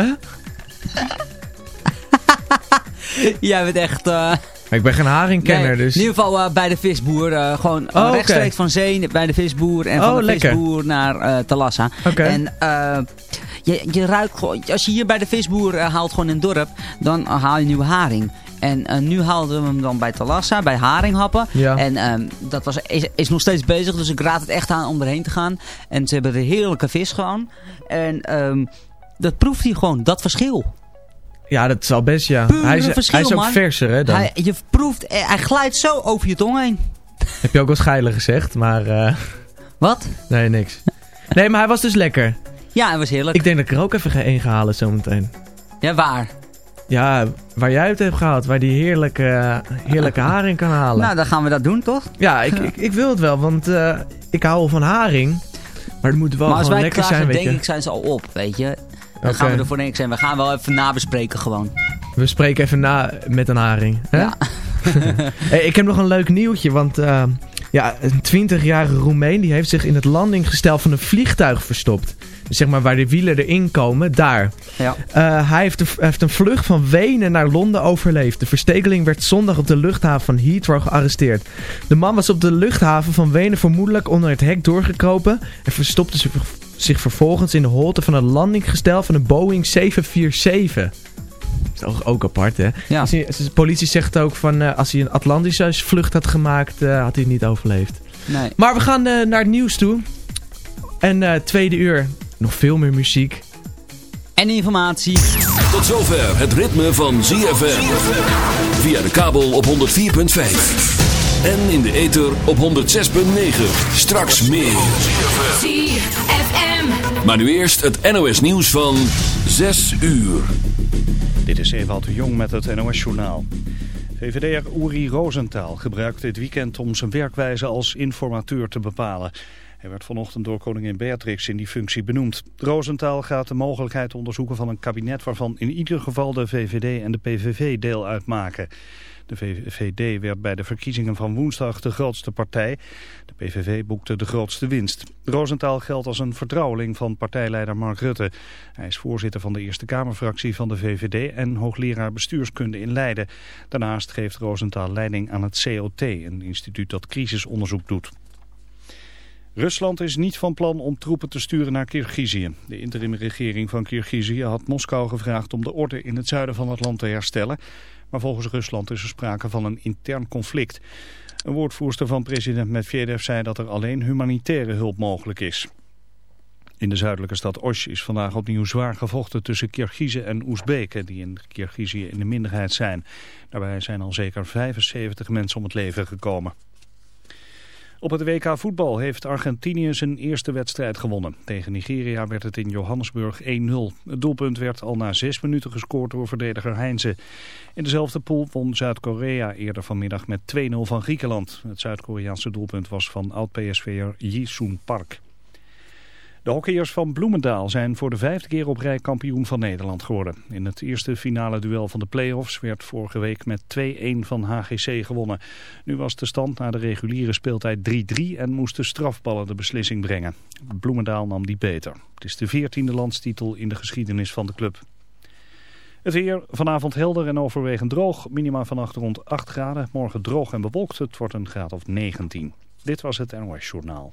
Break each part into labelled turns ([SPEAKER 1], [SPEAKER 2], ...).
[SPEAKER 1] Huh?
[SPEAKER 2] Jij bent echt... eh,
[SPEAKER 1] Ik ben geen haringkenner,
[SPEAKER 2] nee,
[SPEAKER 1] dus...
[SPEAKER 2] In ieder geval eh, bij de visboer. eh, gewoon
[SPEAKER 1] Oh,
[SPEAKER 2] rechtstreeks van zee bij de visboer. En van
[SPEAKER 1] Oh,
[SPEAKER 2] de
[SPEAKER 1] lekker.
[SPEAKER 2] visboer naar Talassa.
[SPEAKER 1] Oké.
[SPEAKER 2] En je, je ruikt gewoon... Als je hier bij de visboer haalt gewoon in het dorp. Dan haal je nieuwe haring. En nu haalden we hem dan bij Talassa. Bij haringhappen.
[SPEAKER 1] Ja.
[SPEAKER 2] En ehm, dat was, is, is nog steeds bezig. Dus ik raad het echt aan om erheen te gaan. En ze hebben de heerlijke vis gewoon. En ehm, dat proeft hij gewoon. Dat verschil.
[SPEAKER 1] Ja, dat zal best, ja.
[SPEAKER 2] Pure
[SPEAKER 1] Hij is,
[SPEAKER 2] verschil,
[SPEAKER 1] hij is ook
[SPEAKER 2] man.
[SPEAKER 1] verser, hè, dan.
[SPEAKER 2] Hij, je proeft... eh, Hij glijdt zo over je tong heen.
[SPEAKER 1] Heb je ook wel scheilen gezegd, maar... eh,
[SPEAKER 2] Wat?
[SPEAKER 1] nee, niks. Nee, maar hij was dus lekker.
[SPEAKER 2] Ja, het was heerlijk.
[SPEAKER 1] Ik denk dat ik er ook even één ga halen zometeen.
[SPEAKER 2] Ja, waar?
[SPEAKER 1] Ja, waar jij het hebt gehaald. Waar die heerlijke, heerlijke haring kan halen.
[SPEAKER 2] Nou, dan gaan we dat doen, toch?
[SPEAKER 1] ja, ik, ik, ik wil het wel, want eh, ik hou van haring. Maar het moet wel
[SPEAKER 2] maar als wij
[SPEAKER 1] lekker
[SPEAKER 2] klaar
[SPEAKER 1] zijn,
[SPEAKER 2] denk ik, zijn ze al op, weet je. Dan gaan we er voor niks zijn. We gaan wel even nabespreken gewoon.
[SPEAKER 1] We spreken even na met een haring. Hè?
[SPEAKER 2] Ja.
[SPEAKER 1] Hey, ik heb nog een leuk nieuwtje, want eh, ja, een 20-jarige Roemeen die heeft zich in het landinggestel van een vliegtuig verstopt. Dus zeg maar waar de wielen erin komen, daar.
[SPEAKER 2] Ja.
[SPEAKER 1] Eh, hij heeft, de- heeft een vlucht van Wenen naar Londen overleefd. De verstekeling werd zondag op de luchthaven van Heathrow gearresteerd. De man was op de luchthaven van Wenen vermoedelijk onder het hek doorgekropen... en verstopte zich, zich vervolgens in de holte van het landinggestel van een Boeing 747. Dat is ook, ook apart, hè?
[SPEAKER 2] Ja.
[SPEAKER 1] De politie zegt ook van eh, als hij een Atlantische vlucht had gemaakt, eh, had hij het niet overleefd.
[SPEAKER 2] Nee.
[SPEAKER 1] Maar we gaan eh, naar het nieuws toe. En eh, tweede uur, nog veel meer muziek.
[SPEAKER 2] En informatie.
[SPEAKER 3] Tot zover het ritme van ZFM. Via de kabel op 104.5. En in de ether op 106.9. Straks meer.
[SPEAKER 4] ZFM.
[SPEAKER 3] Maar nu eerst het NOS nieuws van 6 uur.
[SPEAKER 5] Dit is Ewald de Jong met het NOS-journaal. VVD'er Uri Rosenthal gebruikt dit weekend om zijn werkwijze als informateur te bepalen. Hij werd vanochtend door koningin Beatrix in die functie benoemd. Rosenthal gaat de mogelijkheid onderzoeken van een kabinet waarvan in ieder geval de VVD en de PVV deel uitmaken. De VVD werd bij de verkiezingen van woensdag de grootste partij. De PVV boekte de grootste winst. Rosenthal geldt als een vertrouweling van partijleider Mark Rutte. Hij is voorzitter van de Eerste Kamerfractie van de VVD en hoogleraar bestuurskunde in Leiden. Daarnaast geeft Rosenthal leiding aan het COT, een instituut dat crisisonderzoek doet. Rusland is niet van plan om troepen te sturen naar Kirgizië. De interimregering van Kirgizië had Moskou gevraagd om de orde in het zuiden van het land te herstellen. Maar volgens Rusland is er sprake van een intern conflict. Een woordvoerster van president Medvedev zei dat er alleen humanitaire hulp mogelijk is. In de zuidelijke stad Osh is vandaag opnieuw zwaar gevochten tussen Kirgizen en Oezbeken, die in Kirgizië in de minderheid zijn. Daarbij zijn al zeker 75 mensen om het leven gekomen. Op het WK voetbal heeft Argentinië zijn eerste wedstrijd gewonnen. Tegen Nigeria werd het in Johannesburg 1-0. Het doelpunt werd al na zes minuten gescoord door verdediger Heinze. In dezelfde pool won Zuid-Korea eerder vanmiddag met 2-0 van Griekenland. Het Zuid-Koreaanse doelpunt was van oud-PSV'er Ji-Soon Park. De hockeyers van Bloemendaal zijn voor de vijfde keer op rij kampioen van Nederland geworden. In het eerste finale duel van de play-offs werd vorige week met 2-1 van HGC gewonnen. Nu was de stand na de reguliere speeltijd 3-3 en moesten strafballen de beslissing brengen. Bloemendaal nam die beter. Het is de veertiende landstitel in de geschiedenis van de club. Het weer vanavond helder en overwegend droog. Minima vannacht rond 8 graden. Morgen droog en bewolkt. Het wordt een graad of 19. Dit was het NOS Journaal.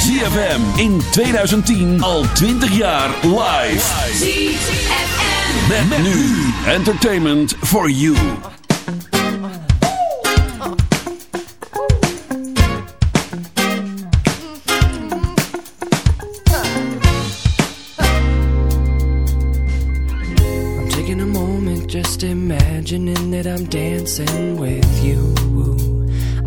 [SPEAKER 3] ZFM in 2010 al 20 jaar live.
[SPEAKER 6] ZFM
[SPEAKER 3] Met, met nu entertainment for you.
[SPEAKER 7] I'm taking a moment just imagining that I'm dancing with you.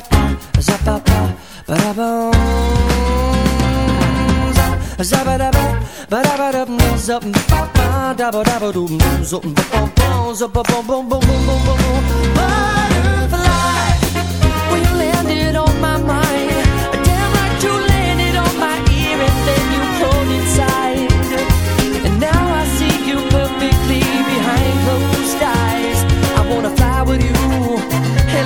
[SPEAKER 7] Ba da ba da ba, za ba ba ba da ba. Zabba-dabba, dabba-dabba-dum, zup, ba-bum, zup, ba-bum-bum-bum-bum-bum-bum. Butterfly, when you landed on my mind, damn right you landed on my ear and then you pulled inside. And now I see you perfectly behind closed eyes. I wanna fly with you,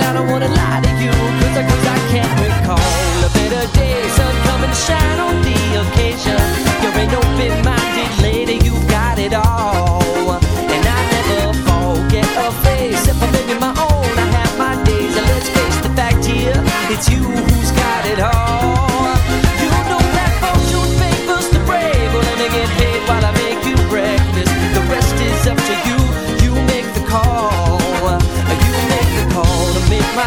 [SPEAKER 7] I don't wanna lie to you, cause I, can't recall a better day. Sun come and shine on the occasion. You're an open-minded lady, you got it all. And I never forget a face. If I'm living my own, I have my days. And let's face the fact here, it's you who's got it all.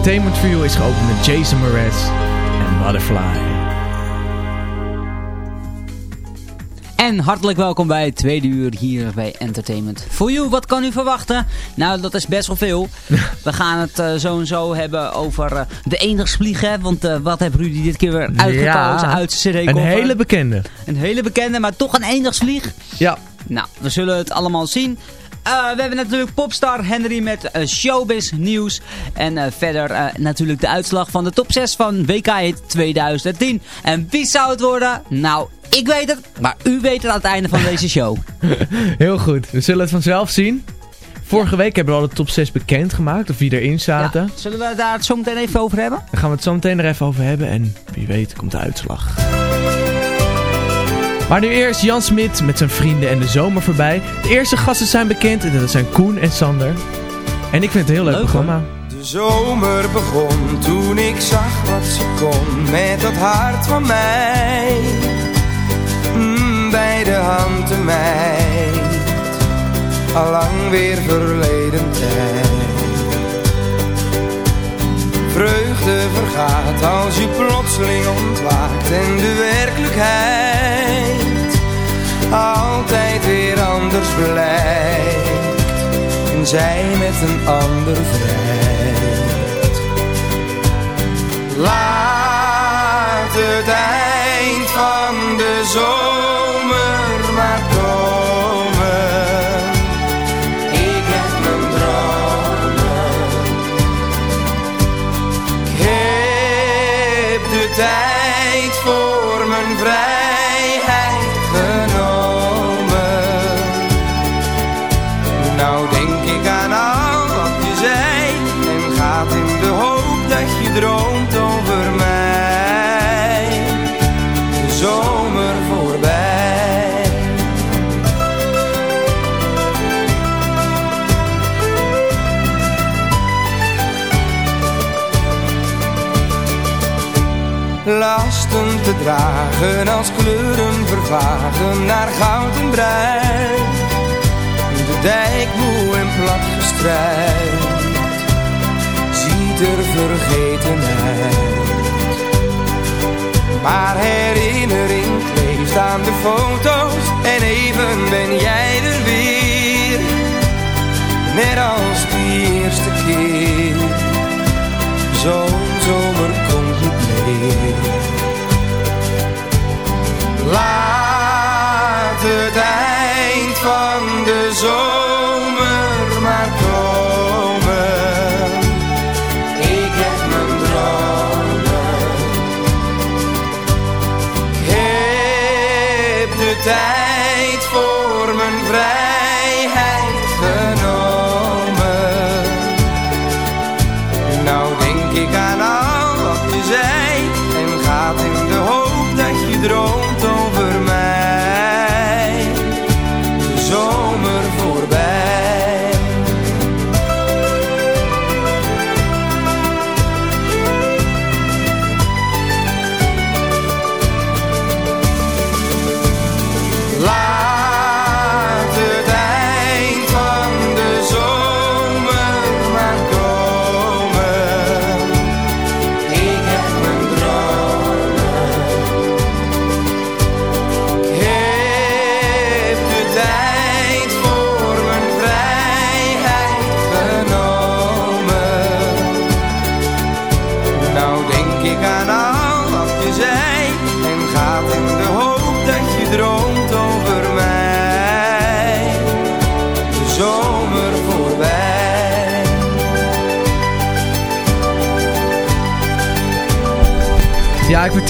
[SPEAKER 1] Entertainment for You is geopend met Jason Mraz en Butterfly.
[SPEAKER 2] En hartelijk welkom bij het tweede uur hier bij Entertainment. For You, wat kan u verwachten? Nou, dat is best wel veel. We gaan het uh, zo en zo hebben over uh, de enigsvliegen. Want uh, wat heeft Rudy dit keer weer uitgekozen
[SPEAKER 1] Ja,
[SPEAKER 2] uit zijn cd
[SPEAKER 1] Een hele bekende.
[SPEAKER 2] Een hele bekende, maar toch een enigsvlieg.
[SPEAKER 1] Ja.
[SPEAKER 2] Nou, we zullen het allemaal zien. Uh, we hebben natuurlijk Popstar Henry met uh, Showbiz nieuws. En uh, verder natuurlijk de uitslag van de top 6 van WK 2010. En wie zou het worden? Nou, ik weet het, maar u weet het aan het einde van deze show.
[SPEAKER 1] Heel goed, we zullen het vanzelf zien. Vorige week hebben we al de top 6 bekendgemaakt, of wie erin zaten.
[SPEAKER 2] Ja, zullen we daar het zo meteen even over hebben?
[SPEAKER 1] Daar gaan we het zo meteen er even over hebben en wie weet komt de uitslag. Maar nu eerst Jan Smit met zijn vrienden en de zomer voorbij. De eerste gasten zijn bekend en dat zijn Koen en Sander. En ik vind het een heel leuk, leuk programma.
[SPEAKER 8] Hoor. De zomer begon toen ik zag wat ze kon met dat hart van mij. Mm, bij de hand te meid, allang weer verleden Als je plotseling ontwaakt en de werkelijkheid altijd weer anders blijkt en zij met een ander vrijt. Laat het eind van de zomer te dragen als kleuren vervagen naar goud en bruin de dijk moe en plat gestrijd ziet er vergeten uit. Maar herinnering kleeft aan de foto's en even ben jij er weer. Net als die eerste keer, zo'n zomer komt niet meer. Laat het eind van de zomer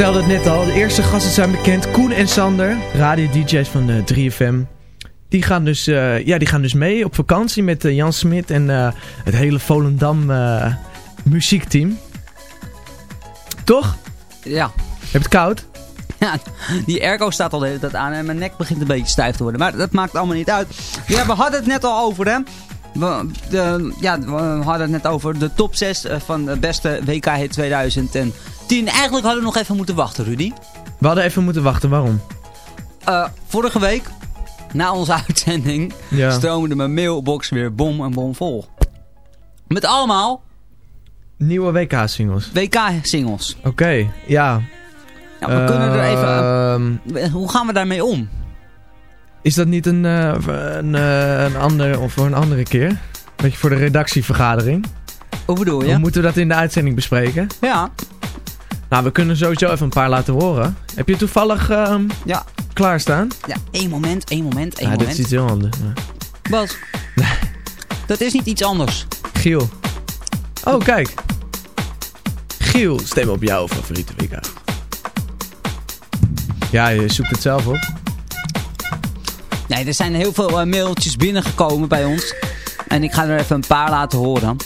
[SPEAKER 1] vertelde het net al. De eerste gasten zijn bekend. Koen en Sander, radio-dj's van uh, 3FM. Die gaan, dus, uh, ja, die gaan dus mee op vakantie met uh, Jan Smit en het hele Volendam muziekteam. Toch?
[SPEAKER 2] Ja.
[SPEAKER 1] Heb je het koud?
[SPEAKER 2] Ja, die airco staat al de hele tijd aan en mijn nek begint een beetje stijf te worden. Maar dat maakt allemaal niet uit. Ja, we hadden het net al over, hè. We, de, ja, we hadden het net over de top 6 van de beste WK-hit 2010. Eigenlijk hadden we nog even moeten wachten, Rudy.
[SPEAKER 1] We hadden even moeten wachten, waarom?
[SPEAKER 2] Uh, vorige week, na onze uitzending, ja. stroomde mijn mailbox weer bom en bom vol. Met allemaal
[SPEAKER 1] Nieuwe WK-singles.
[SPEAKER 2] WK-singles.
[SPEAKER 1] Oké,
[SPEAKER 2] ja. We kunnen er even...
[SPEAKER 1] Ehm,
[SPEAKER 2] eh, hoe gaan we daarmee om?
[SPEAKER 1] is dat niet een, eh, een, eh, een andere, of voor een andere keer? Beetje voor de redactievergadering.
[SPEAKER 2] Hoe bedoel je?
[SPEAKER 1] Hoe moeten we dat in de uitzending bespreken?
[SPEAKER 2] Ja.
[SPEAKER 1] Nou, we kunnen sowieso even een paar laten horen. Heb je toevallig ehm,
[SPEAKER 2] Ja.
[SPEAKER 1] klaarstaan?
[SPEAKER 2] Ja, één moment, één moment, één
[SPEAKER 1] Ja, dit
[SPEAKER 2] moment.
[SPEAKER 1] is iets heel anders. Ja.
[SPEAKER 2] Bas. Dat is niet iets anders.
[SPEAKER 1] Giel. Oh, kijk. Giel, stem op jouw favoriete WK. Ja, je zoekt het zelf op.
[SPEAKER 2] Nee, er zijn heel veel eh, mailtjes binnengekomen bij ons. En ik ga er even een paar laten horen.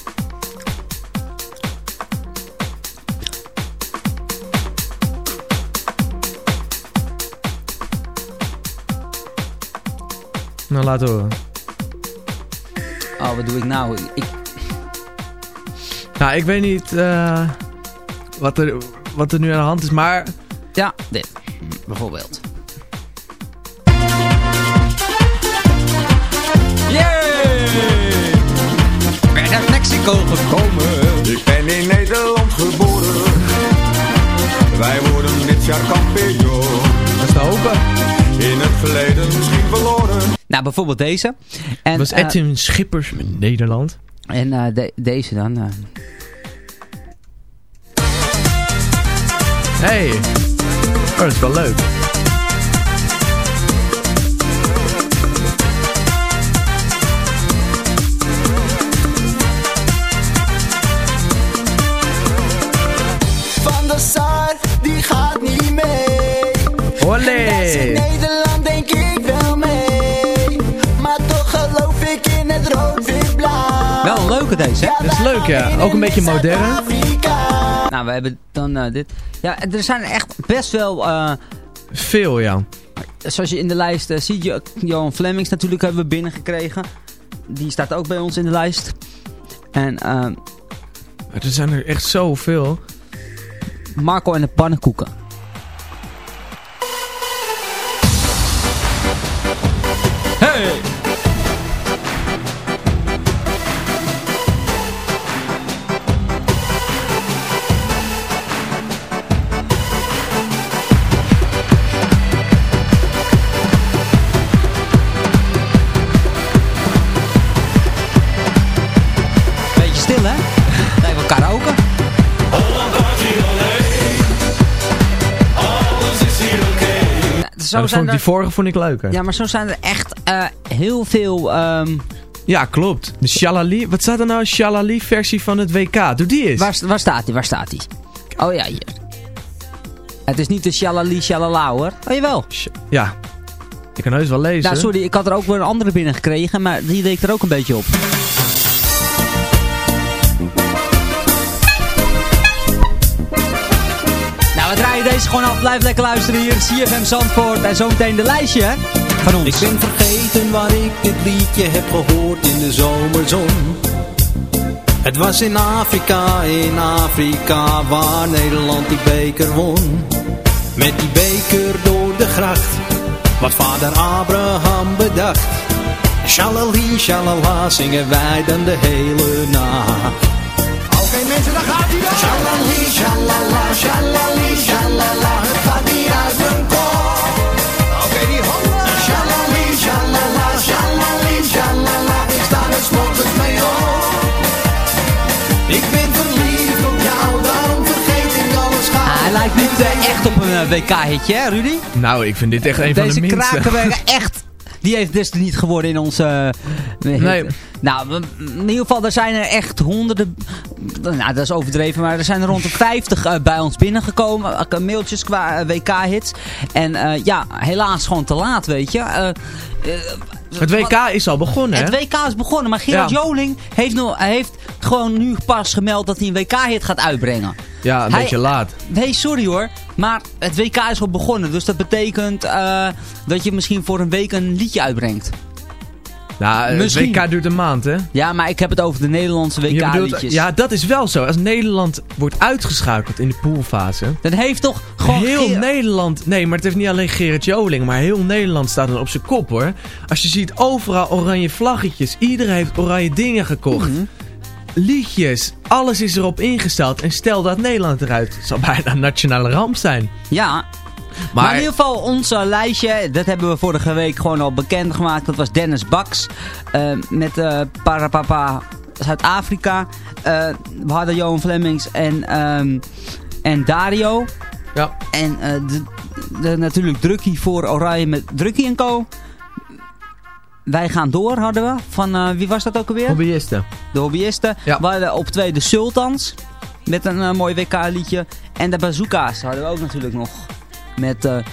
[SPEAKER 1] Nou, laat horen.
[SPEAKER 2] Oh, wat doe ik nou? Ik,
[SPEAKER 1] Nou, ik weet niet eh, wat, er, wat er nu aan de hand is, maar...
[SPEAKER 2] ja, dit. Bijvoorbeeld. Yay! Ben uit Mexico gekomen.
[SPEAKER 9] Ik ben in Nederland geboren. Wij worden dit jaar kampioen.
[SPEAKER 1] Dat is te hopen.
[SPEAKER 9] In het verleden misschien verloren.
[SPEAKER 2] Nou, bijvoorbeeld deze. En,
[SPEAKER 1] was
[SPEAKER 2] eh,
[SPEAKER 1] Edwin Schippers met Nederland.
[SPEAKER 2] en eh, de- deze dan. eh.
[SPEAKER 1] Hey. Oh, dat is wel leuk.
[SPEAKER 2] Hè?
[SPEAKER 1] Dat is leuk, ja. Ook een beetje modern.
[SPEAKER 2] Nou, we hebben dan eh, dit. Ja, er zijn echt best wel... eh,
[SPEAKER 1] Veel, ja.
[SPEAKER 2] zoals je in de lijst eh, ziet, Jo- Johan Flemings natuurlijk hebben we binnengekregen. Die staat ook bij ons in de lijst. En
[SPEAKER 1] Er zijn er echt zoveel.
[SPEAKER 2] Marco en de pannenkoeken. Zo
[SPEAKER 1] dat
[SPEAKER 2] zijn
[SPEAKER 1] vond,
[SPEAKER 2] er,
[SPEAKER 1] die vorige vond ik leuker.
[SPEAKER 2] ja, maar zo zijn er echt eh, heel veel... ehm,
[SPEAKER 1] Ja, klopt. De Shalali. Wat staat er nou? Shalali versie van het WK. Doe die eens.
[SPEAKER 2] waar, waar staat hij? Waar staat hij? Oh ja, hier. Het is niet de shalali shalala hoor. Oh jawel.
[SPEAKER 1] Ja. Ik kan heus wel lezen.
[SPEAKER 2] Nou sorry, ik had er ook weer een andere binnen gekregen, maar die leek er ook een beetje op. deze gewoon af. Blijf lekker luisteren hier. CFM Zandvoort. En zometeen de lijstje van ons.
[SPEAKER 10] Ik ben vergeten waar ik dit liedje heb gehoord in de zomerzon. Het was in Afrika, in Afrika, waar Nederland die beker won. Met die beker door de gracht, wat vader Abraham bedacht. Shalali, shalala, zingen wij dan de hele nacht.
[SPEAKER 7] Mensen, daar gaat hij dan. Shalali, shalala, shalali, shalala. Het gaat niet uit mijn kop. Oké, die handen. Shalali, shalala, shalali, shalala. Ik sta er 's morgens mee op.
[SPEAKER 10] Ik ben verliefd op jou, daarom vergeet ik alles gauw.
[SPEAKER 2] Ah, hij lijkt niet eh, echt op een WK-hitje hè Rudy?
[SPEAKER 1] Nou, ik vind dit echt een van
[SPEAKER 2] Deze
[SPEAKER 1] de minste.
[SPEAKER 2] Krakenberg echt. Die heeft dus niet geworden in onze... eh,
[SPEAKER 1] Nee.
[SPEAKER 2] Nou, in ieder geval, er zijn er echt honderden... Nou, dat is overdreven, maar er zijn er rond de 50 eh, bij ons binnengekomen. eh, mailtjes qua WK-hits. En ja, helaas gewoon te laat, weet je.
[SPEAKER 1] Het WK is al begonnen, hè?
[SPEAKER 2] het WK is begonnen, maar Gerard
[SPEAKER 1] Ja.
[SPEAKER 2] Joling heeft, heeft gewoon nu pas gemeld dat hij een WK-hit gaat uitbrengen.
[SPEAKER 1] Ja, een
[SPEAKER 2] Hij-
[SPEAKER 1] beetje laat.
[SPEAKER 2] Nee, sorry hoor. Maar het WK is al begonnen. Dus dat betekent eh, dat je misschien voor een week een liedje uitbrengt.
[SPEAKER 1] Nou,
[SPEAKER 2] Misschien.
[SPEAKER 1] WK duurt een maand, hè?
[SPEAKER 2] Ja, maar ik heb het over de Nederlandse WK-liedjes.
[SPEAKER 1] ja, dat is wel zo. Als Nederland wordt uitgeschakeld in de poolfase...
[SPEAKER 2] Dan heeft toch gewoon...
[SPEAKER 1] heel
[SPEAKER 2] Ger-
[SPEAKER 1] Nederland... Nee, maar het heeft niet alleen Gerrit Joling, maar heel Nederland staat dan op zijn kop, hoor. Als je ziet overal oranje vlaggetjes. Iedereen heeft oranje dingen gekocht.
[SPEAKER 2] Mhm.
[SPEAKER 1] liedjes, alles is erop ingesteld. En stel dat Nederland eruit, het zal bijna een nationale ramp zijn.
[SPEAKER 2] Ja, maar, in ieder geval, ons eh, lijstje, dat hebben we vorige week gewoon al bekendgemaakt. Dat was Dennis Baks eh, met uh, Parapapa Zuid-Afrika. we hadden Johan Flemings en, ehm, en Dario.
[SPEAKER 1] Ja.
[SPEAKER 2] En de, de, natuurlijk Drukkie voor Oranje met Drukkie en Co. Wij gaan door hadden we. Van wie was dat ook alweer?
[SPEAKER 1] Hobbyisten.
[SPEAKER 2] De hobbyisten.
[SPEAKER 1] Ja.
[SPEAKER 2] We hadden op twee de Sultans. Met een mooi WK liedje. En de bazooka's hadden we ook natuurlijk nog. Met, uh, met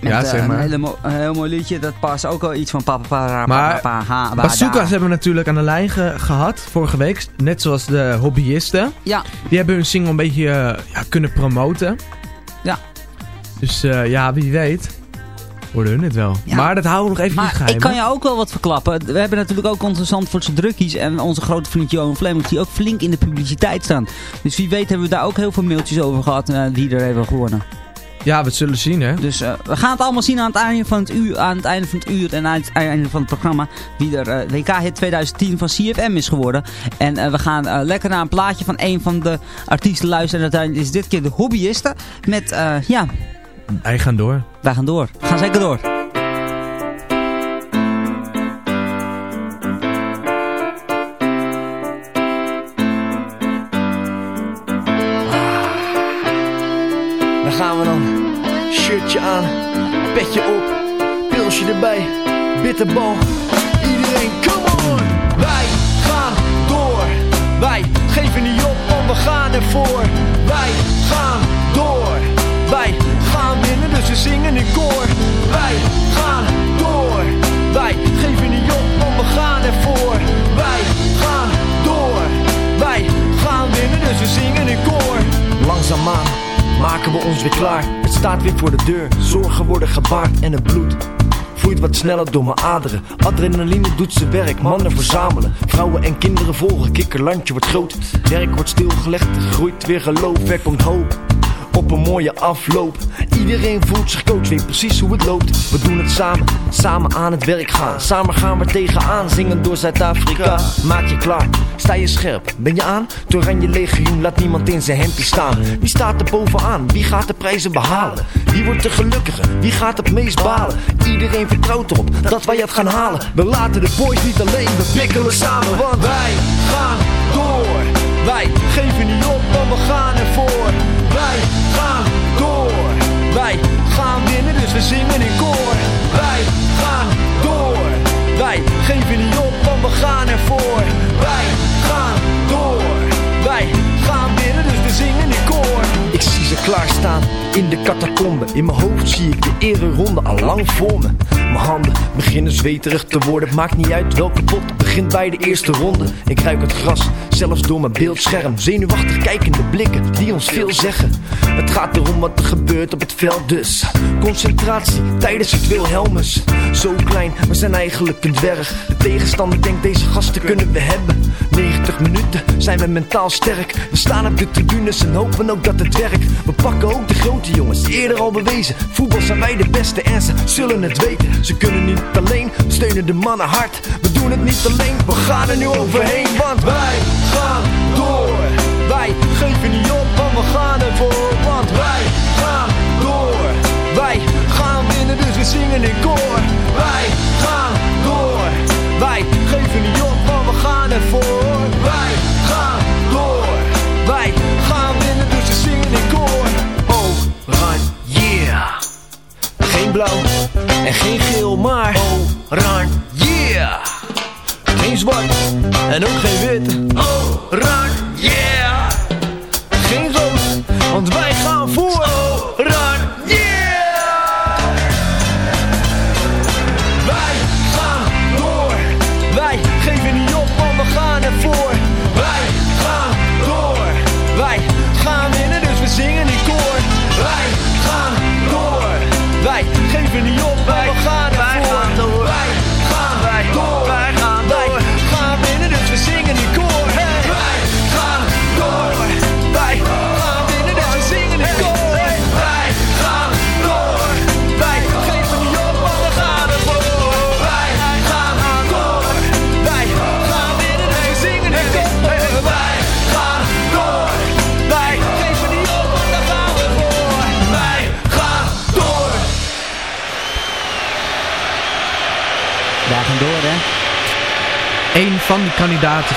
[SPEAKER 1] ja, zeg maar.
[SPEAKER 2] een, hele een heel mooi liedje. Dat past ook al iets van papa, papa,
[SPEAKER 1] maar
[SPEAKER 2] papa, ha,
[SPEAKER 1] Bazooka's hebben we natuurlijk aan de lijn ge gehad vorige week. Net zoals de hobbyisten.
[SPEAKER 2] Ja.
[SPEAKER 1] Die hebben hun single een beetje uh, ja, kunnen promoten.
[SPEAKER 2] Ja.
[SPEAKER 1] Dus ja, wie weet worden hun het wel. Ja. Maar dat houden we nog even
[SPEAKER 2] maar
[SPEAKER 1] geheim.
[SPEAKER 2] ik kan je ook wel wat verklappen. We hebben natuurlijk ook onze Zandvoortse drukkies en onze grote vriend Johan Fleming die ook flink in de publiciteit staan. Dus wie weet hebben we daar ook heel veel mailtjes over gehad uh, wie er hebben gewonnen.
[SPEAKER 1] Ja, we zullen zien hè.
[SPEAKER 2] Dus uh, we gaan het allemaal zien aan het einde van het uur, aan het einde van het uur en aan het einde van het programma wie er uh, WK Hit 2010 van CFM is geworden. En we gaan lekker naar een plaatje van een van de artiesten luisteren. En uiteindelijk is dit keer de hobbyisten met ja...
[SPEAKER 1] Wij gaan door.
[SPEAKER 2] Wij gaan door. We gaan zeker door.
[SPEAKER 11] Daar gaan we dan. Shirtje aan, petje op, pilsje erbij, bitterbal. Iedereen, come on! Wij gaan door. Wij geven niet op, want we gaan ervoor. Wij gaan door. Wij we zingen in koor. Wij gaan door. Wij geven niet op, want we gaan ervoor. Wij gaan door. Wij gaan winnen, dus we zingen in koor. Langzaamaan maken we ons weer klaar. Het staat weer voor de deur. Zorgen worden gebaard en het bloed vloeit wat sneller door mijn aderen. Adrenaline doet zijn werk, mannen verzamelen. Vrouwen en kinderen volgen, kikkerlandje wordt groot. Werk wordt stilgelegd, groeit weer geloof, er komt hoop op een mooie afloop. Iedereen voelt zich coach, weet precies hoe het loopt. We doen het samen, samen aan het werk gaan. Samen gaan we tegenaan, zingen door Zuid-Afrika. Maak je klaar, sta je scherp, ben je aan? Het oranje legioen laat niemand in zijn hempje staan. Wie staat er bovenaan? Wie gaat de prijzen behalen? Wie wordt de gelukkige? Wie gaat het meest balen? Iedereen vertrouwt erop dat wij het gaan halen. We laten de boys niet alleen, we pikkelen samen. Want wij gaan door. Wij geven niet op, want we gaan ervoor. Wij gaan door. Wij gaan winnen, dus we zingen in koor. Wij gaan door. Wij geven niet op, want we gaan ervoor. Wij gaan door. Wij gaan winnen, dus we zingen in koor. Ik zie ze klaarstaan in de catacombe. In mijn hoofd zie ik de ereronde al lang voor me. Mijn handen beginnen zweterig te worden. Maakt niet uit welke pot begint bij de eerste ronde. Ik ruik het gras, zelfs door mijn beeldscherm. Zenuwachtig kijkende blikken die ons veel zeggen. Het gaat erom wat er gebeurt op het veld dus. Concentratie tijdens het Wilhelmus. Zo klein, we zijn eigenlijk een dwerg. De tegenstander denkt deze gasten kunnen we hebben. 90 minuten zijn we mentaal sterk. We staan op de tribunes en hopen ook dat het werkt. We pakken ook de grote jongens, eerder al bewezen. Voetbal zijn wij de beste en ze zullen het weten. Ze kunnen niet alleen, steunen de mannen hard. We doen het niet alleen, we gaan er nu overheen. Want wij gaan door. Wij geven niet op, want we gaan ervoor. Want wij gaan door. Wij gaan winnen, dus we zingen in koor. Wij gaan door. Wij geven niet op, want we gaan ervoor. Wij gaan door. Wij gaan blauw en geen geel, maar run, yeah. Geen zwart en ook geen wit.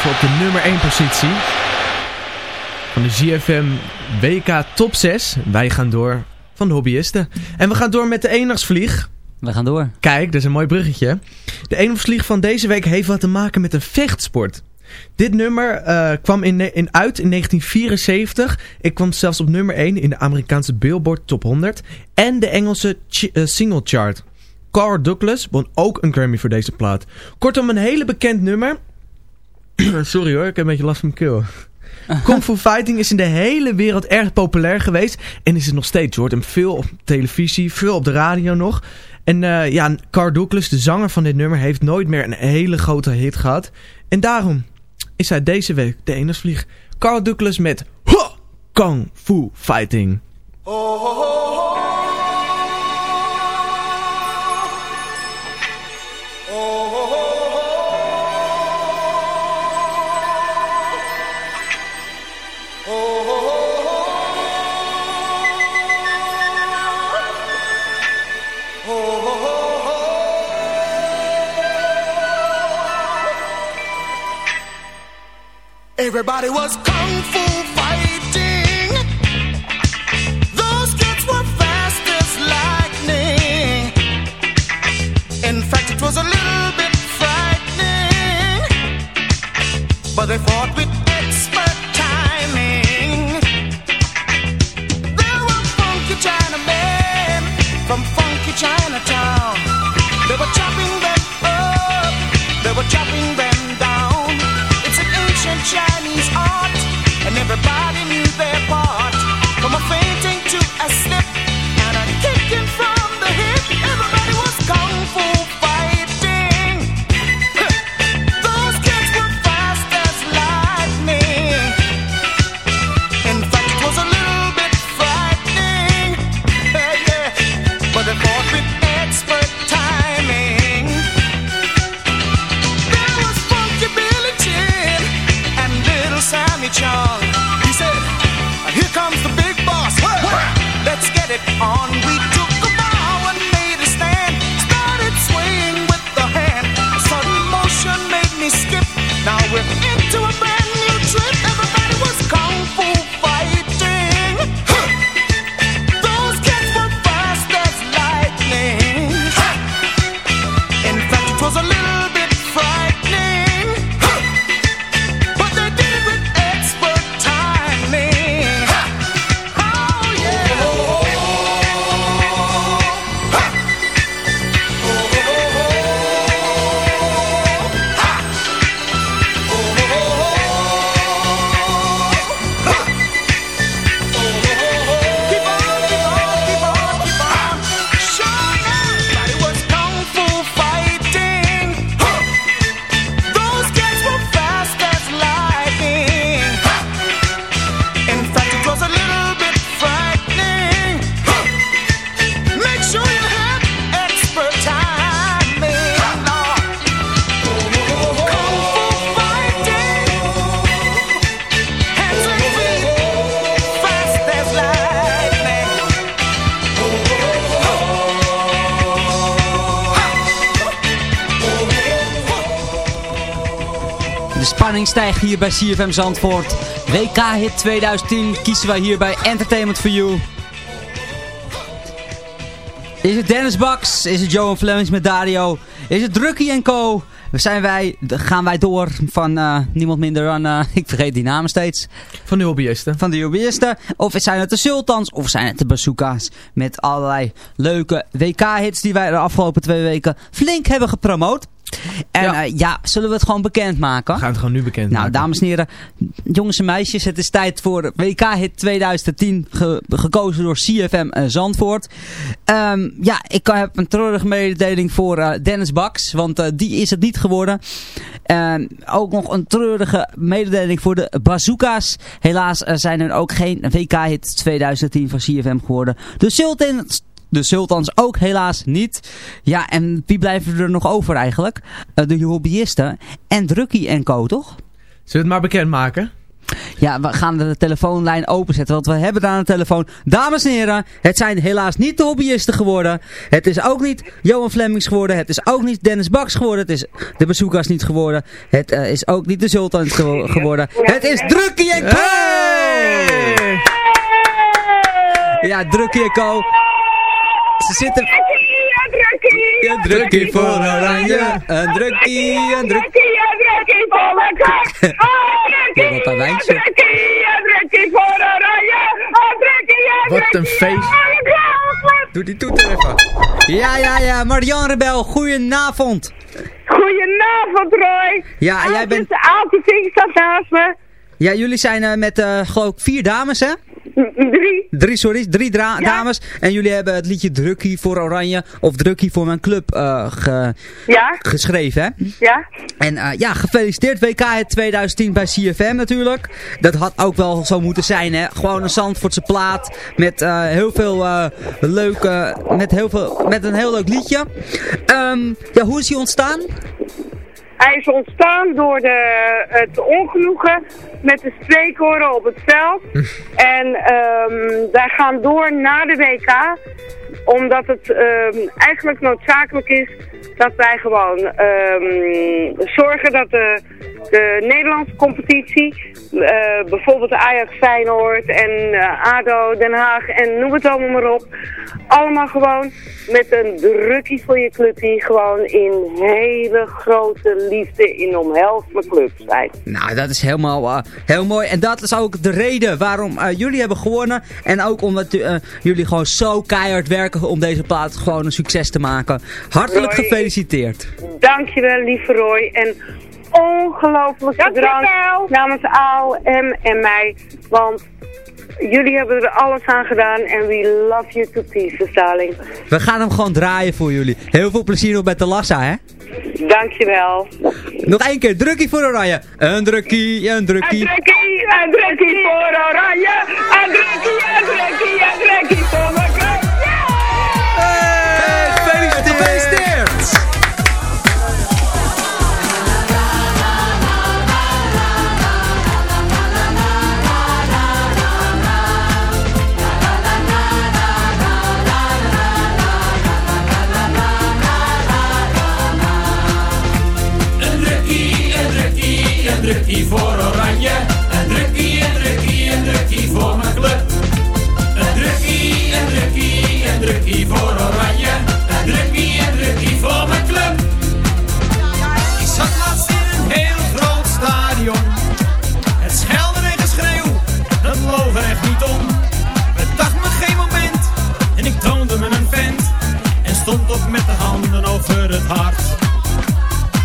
[SPEAKER 11] Voor op
[SPEAKER 1] de nummer 1 positie. Van de GFM WK Top 6. Wij gaan door van de hobbyisten. En we gaan door met de eendagsvlieg.
[SPEAKER 2] We gaan door.
[SPEAKER 1] Kijk, dat is een mooi bruggetje. De eendagsvlieg van deze week heeft wat te maken met een vechtsport. Dit nummer eh, kwam in, in, uit in 1974. Ik kwam zelfs op nummer 1 in de Amerikaanse Billboard Top 100 en de Engelse uh, single chart. Carl Douglas won ook een Grammy voor deze plaat. Kortom, een hele bekend nummer. Sorry hoor, ik heb een beetje last van mijn keel. Kung Fu Fighting is in de hele wereld erg populair geweest. En is het nog steeds. Je hoort hem veel op televisie, veel op de radio nog. En uh, ja, Carl Douglas, de zanger van dit nummer, heeft nooit meer een hele grote hit gehad. En daarom is hij deze week de eendagsvlieg. Carl Douglas met Kung Fu Fighting. Oh, oh, oh,
[SPEAKER 12] Everybody was kung fu fighting. Those kids were fast as lightning. In fact, it was a little bit frightening. But they fought
[SPEAKER 2] bij CFM Zandvoort. WK Hit 2010 kiezen wij hier bij Entertainment for You. Is het Dennis Bax? Is het Johan Flemings met Dario? Is het Drucky en Co? Zijn wij, gaan wij door van eh, niemand minder dan, eh, ik vergeet die namen steeds.
[SPEAKER 1] Van de hobbyisten.
[SPEAKER 2] Van de hobbyisten. Of zijn het de Sultans, of zijn het de Bazooka's. Met allerlei leuke WK-hits die wij de afgelopen twee weken flink hebben gepromoot. En ja. ja, zullen we het gewoon bekendmaken?
[SPEAKER 1] We gaan het gewoon nu bekend
[SPEAKER 2] Nou, dames en heren, jongens en meisjes, het is tijd voor WK-hit 2010, ge gekozen door CFM uh, Zandvoort. Um, ja, ik heb een treurige mededeling voor uh, Dennis Baks, want die is het niet geworden. Ook nog een treurige mededeling voor de Bazooka's. Helaas zijn er ook geen WK-hit 2010 van CFM geworden. De Sultans de Sultans ook helaas niet. Ja, en wie blijven er nog over eigenlijk? Uh, de hobbyisten en Drucky en Co, toch?
[SPEAKER 1] Zullen we het maar bekendmaken?
[SPEAKER 2] Ja, we gaan de telefoonlijn openzetten, want we hebben daar een telefoon. Dames en heren, het zijn helaas niet de hobbyisten geworden. Het is ook niet Johan Flemings geworden. Het is ook niet Dennis Baks geworden. Het is de bezoekers niet geworden. Het eh, is ook niet de Sultan gewo- geworden. Het is Drukkie en Co! Ja, Drukkie en Co. Ze zitten... Een drukkie voor Oranje. Een drukkie, een drukkie. Ik heb een paar wijntjes.
[SPEAKER 1] Wat een feest.
[SPEAKER 2] Doe die toeter even. Ja, ja, ja. Marian Rebel, goedenavond.
[SPEAKER 13] Goedenavond, Roy.
[SPEAKER 2] Ja, jij bent...
[SPEAKER 13] De Aaltje Vink staat naast me.
[SPEAKER 2] Ja, jullie zijn eh, met, eh geloof ik, vier dames, hè?
[SPEAKER 13] Drie.
[SPEAKER 2] Drie, sorry. Drie dames. En jullie hebben het liedje Drukkie voor Oranje, of Drukkie voor mijn club, eh, ge-
[SPEAKER 13] Ja.
[SPEAKER 2] geschreven, hè?
[SPEAKER 13] Ja.
[SPEAKER 2] En eh, ja, gefeliciteerd WK het 2010 bij CFM natuurlijk. Dat had ook wel zo moeten zijn, hè. Gewoon een Zandvoortse plaat met eh, heel veel leuke, met, heel veel, met een heel leuk liedje. Ehm, ja, hoe is hij ontstaan?
[SPEAKER 13] Hij is ontstaan door de, het ongenoegen met de spreekhoren op het veld. en ehm, wij gaan door na de WK. Omdat het ehm, eigenlijk noodzakelijk is dat wij gewoon ehm, zorgen dat de, de Nederlandse competitie, eh, bijvoorbeeld Ajax Feyenoord en eh, ADO Den Haag en noem het allemaal maar op, allemaal gewoon met een drukkie voor je clubje gewoon in hele grote liefde in omhelzende club zijn.
[SPEAKER 2] Nou, dat is helemaal eh, heel mooi. En dat is ook de reden waarom jullie hebben gewonnen. En ook omdat jullie gewoon zo keihard werken om deze plaat gewoon een succes te maken. Hartelijk
[SPEAKER 13] Roy,
[SPEAKER 2] gefeliciteerd.
[SPEAKER 13] Dankjewel, lieve Roy. En ongelooflijk bedankt namens Aal, M en mij. Want jullie hebben er alles aan gedaan en we love you to pieces, darling.
[SPEAKER 2] We gaan hem gewoon draaien voor jullie. Heel veel plezier nog met de Lassa, hè?
[SPEAKER 13] Dankjewel.
[SPEAKER 2] Nog één keer, drukkie
[SPEAKER 13] voor Oranje. Een drukkie, een drukkie. Een drukkie,
[SPEAKER 5] een drukkie voor Oranje. Een drukkie, een drukkie, een drukkie voor mijn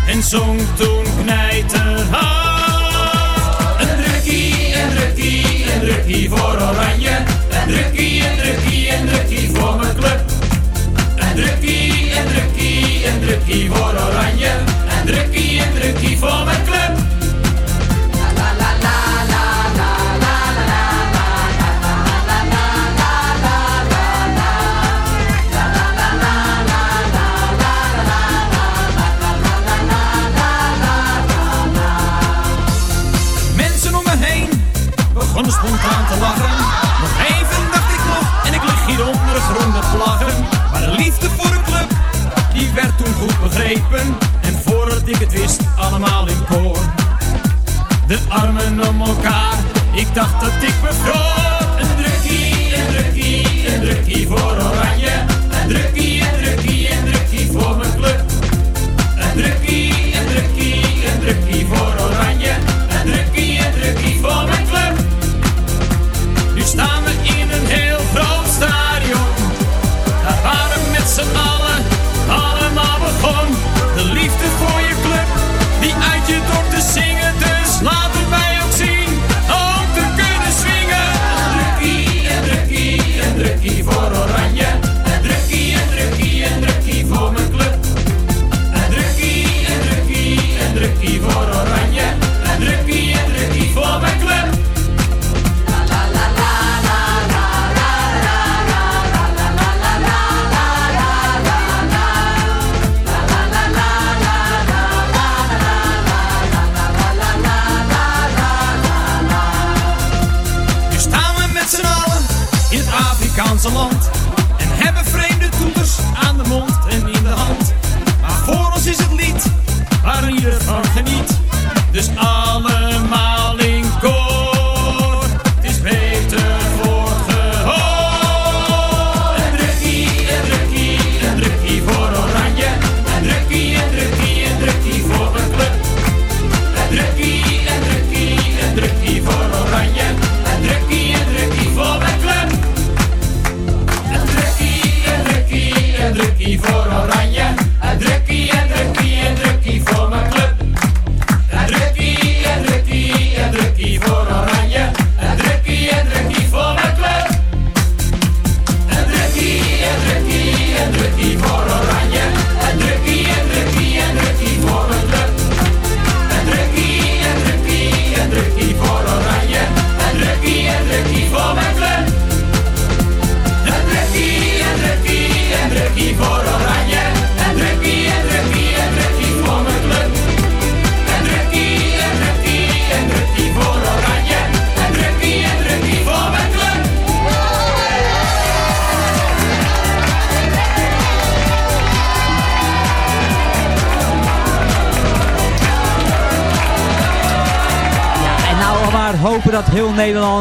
[SPEAKER 5] en zong toen knijterhard. Een drukkie, een drukkie, een drukkie voor Oranje. Een drukkie, een drukkie, een drukkie voor mijn club. Een drukkie, een drukkie, een drukkie voor Oranje. Een drukkie, een drukkie voor mijn club.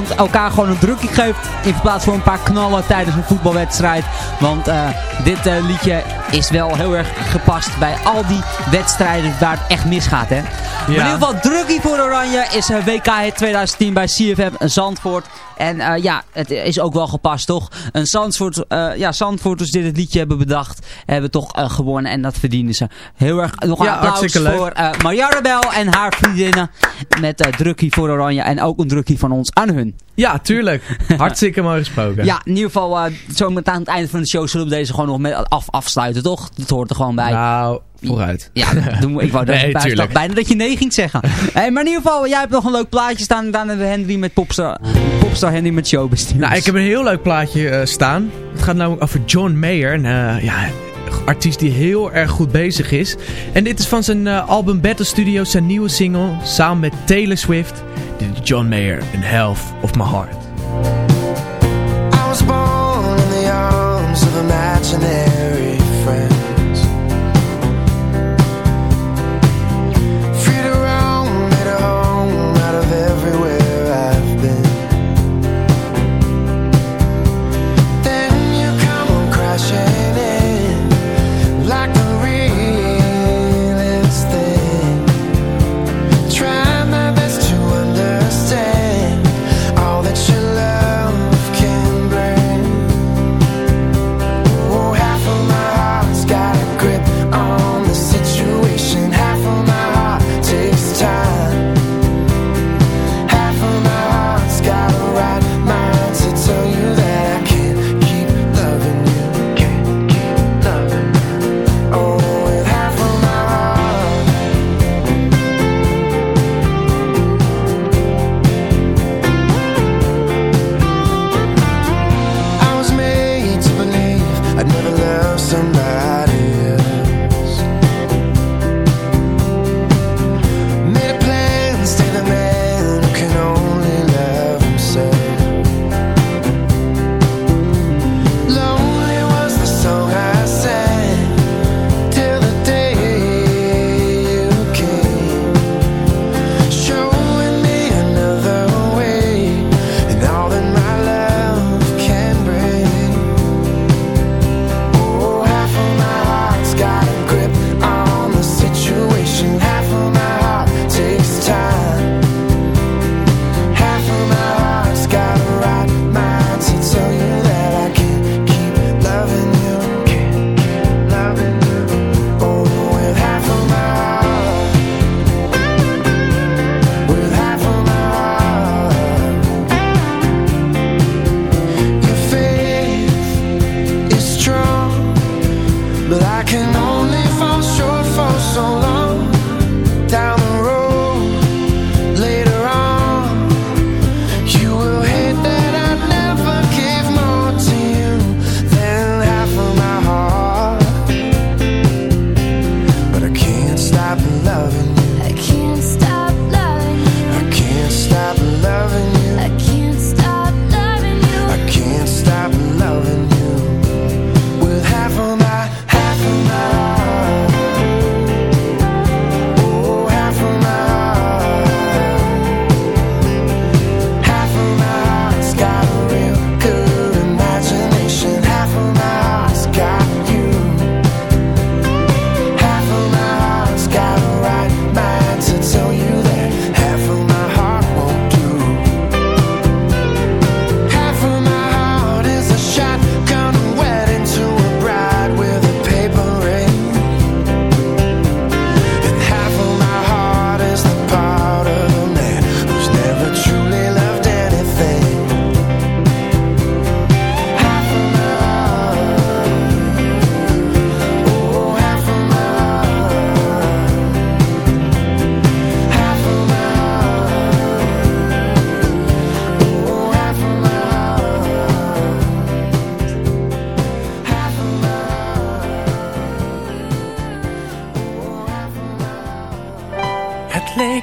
[SPEAKER 2] Nederland elkaar gewoon een drukje geeft. In plaats van een paar knallen tijdens een voetbalwedstrijd. Want eh, dit eh, liedje is wel heel erg gepast bij al die wedstrijden waar het echt misgaat. Hè? Maar in ieder geval drukkie voor Oranje is eh, WK 2010 bij CFM Zandvoort. En ja, het is ook wel gepast toch? Een Zandvoort, ja, Zandvoorters die dit liedje hebben bedacht, hebben toch eh, gewonnen. En dat verdienen ze. Heel erg nog een
[SPEAKER 1] Ja,
[SPEAKER 2] applaus
[SPEAKER 1] hartstikke leuk.
[SPEAKER 2] voor Bel en haar vriendinnen. Met eh drukkie voor Oranje en ook een drukkie van ons aan hun.
[SPEAKER 1] Ja, tuurlijk. Hartstikke mooi gesproken.
[SPEAKER 2] Ja, in ieder geval, zo met aan het einde van de show zullen we deze gewoon nog met af, afsluiten, toch? Dat hoort er gewoon bij.
[SPEAKER 1] Nou, vooruit.
[SPEAKER 2] Ja, dat doen we, ik wou dat
[SPEAKER 1] Nee,
[SPEAKER 2] bijna dat je nee ging zeggen. hey, maar in ieder geval, jij hebt nog een leuk plaatje staan. Dan hebben we Henry met Popstar, Popstar Henry met showbestuur.
[SPEAKER 1] Nou, ik heb een heel leuk plaatje eh, staan. Het gaat namelijk over John Mayer. Een eh, ja, artiest die heel erg goed bezig is. En dit is van zijn eh, album Battle Studios, zijn nieuwe single. Samen met Taylor Swift. Dit is John Mayer, in Half of My Heart.
[SPEAKER 14] I was born in the arms of imaginary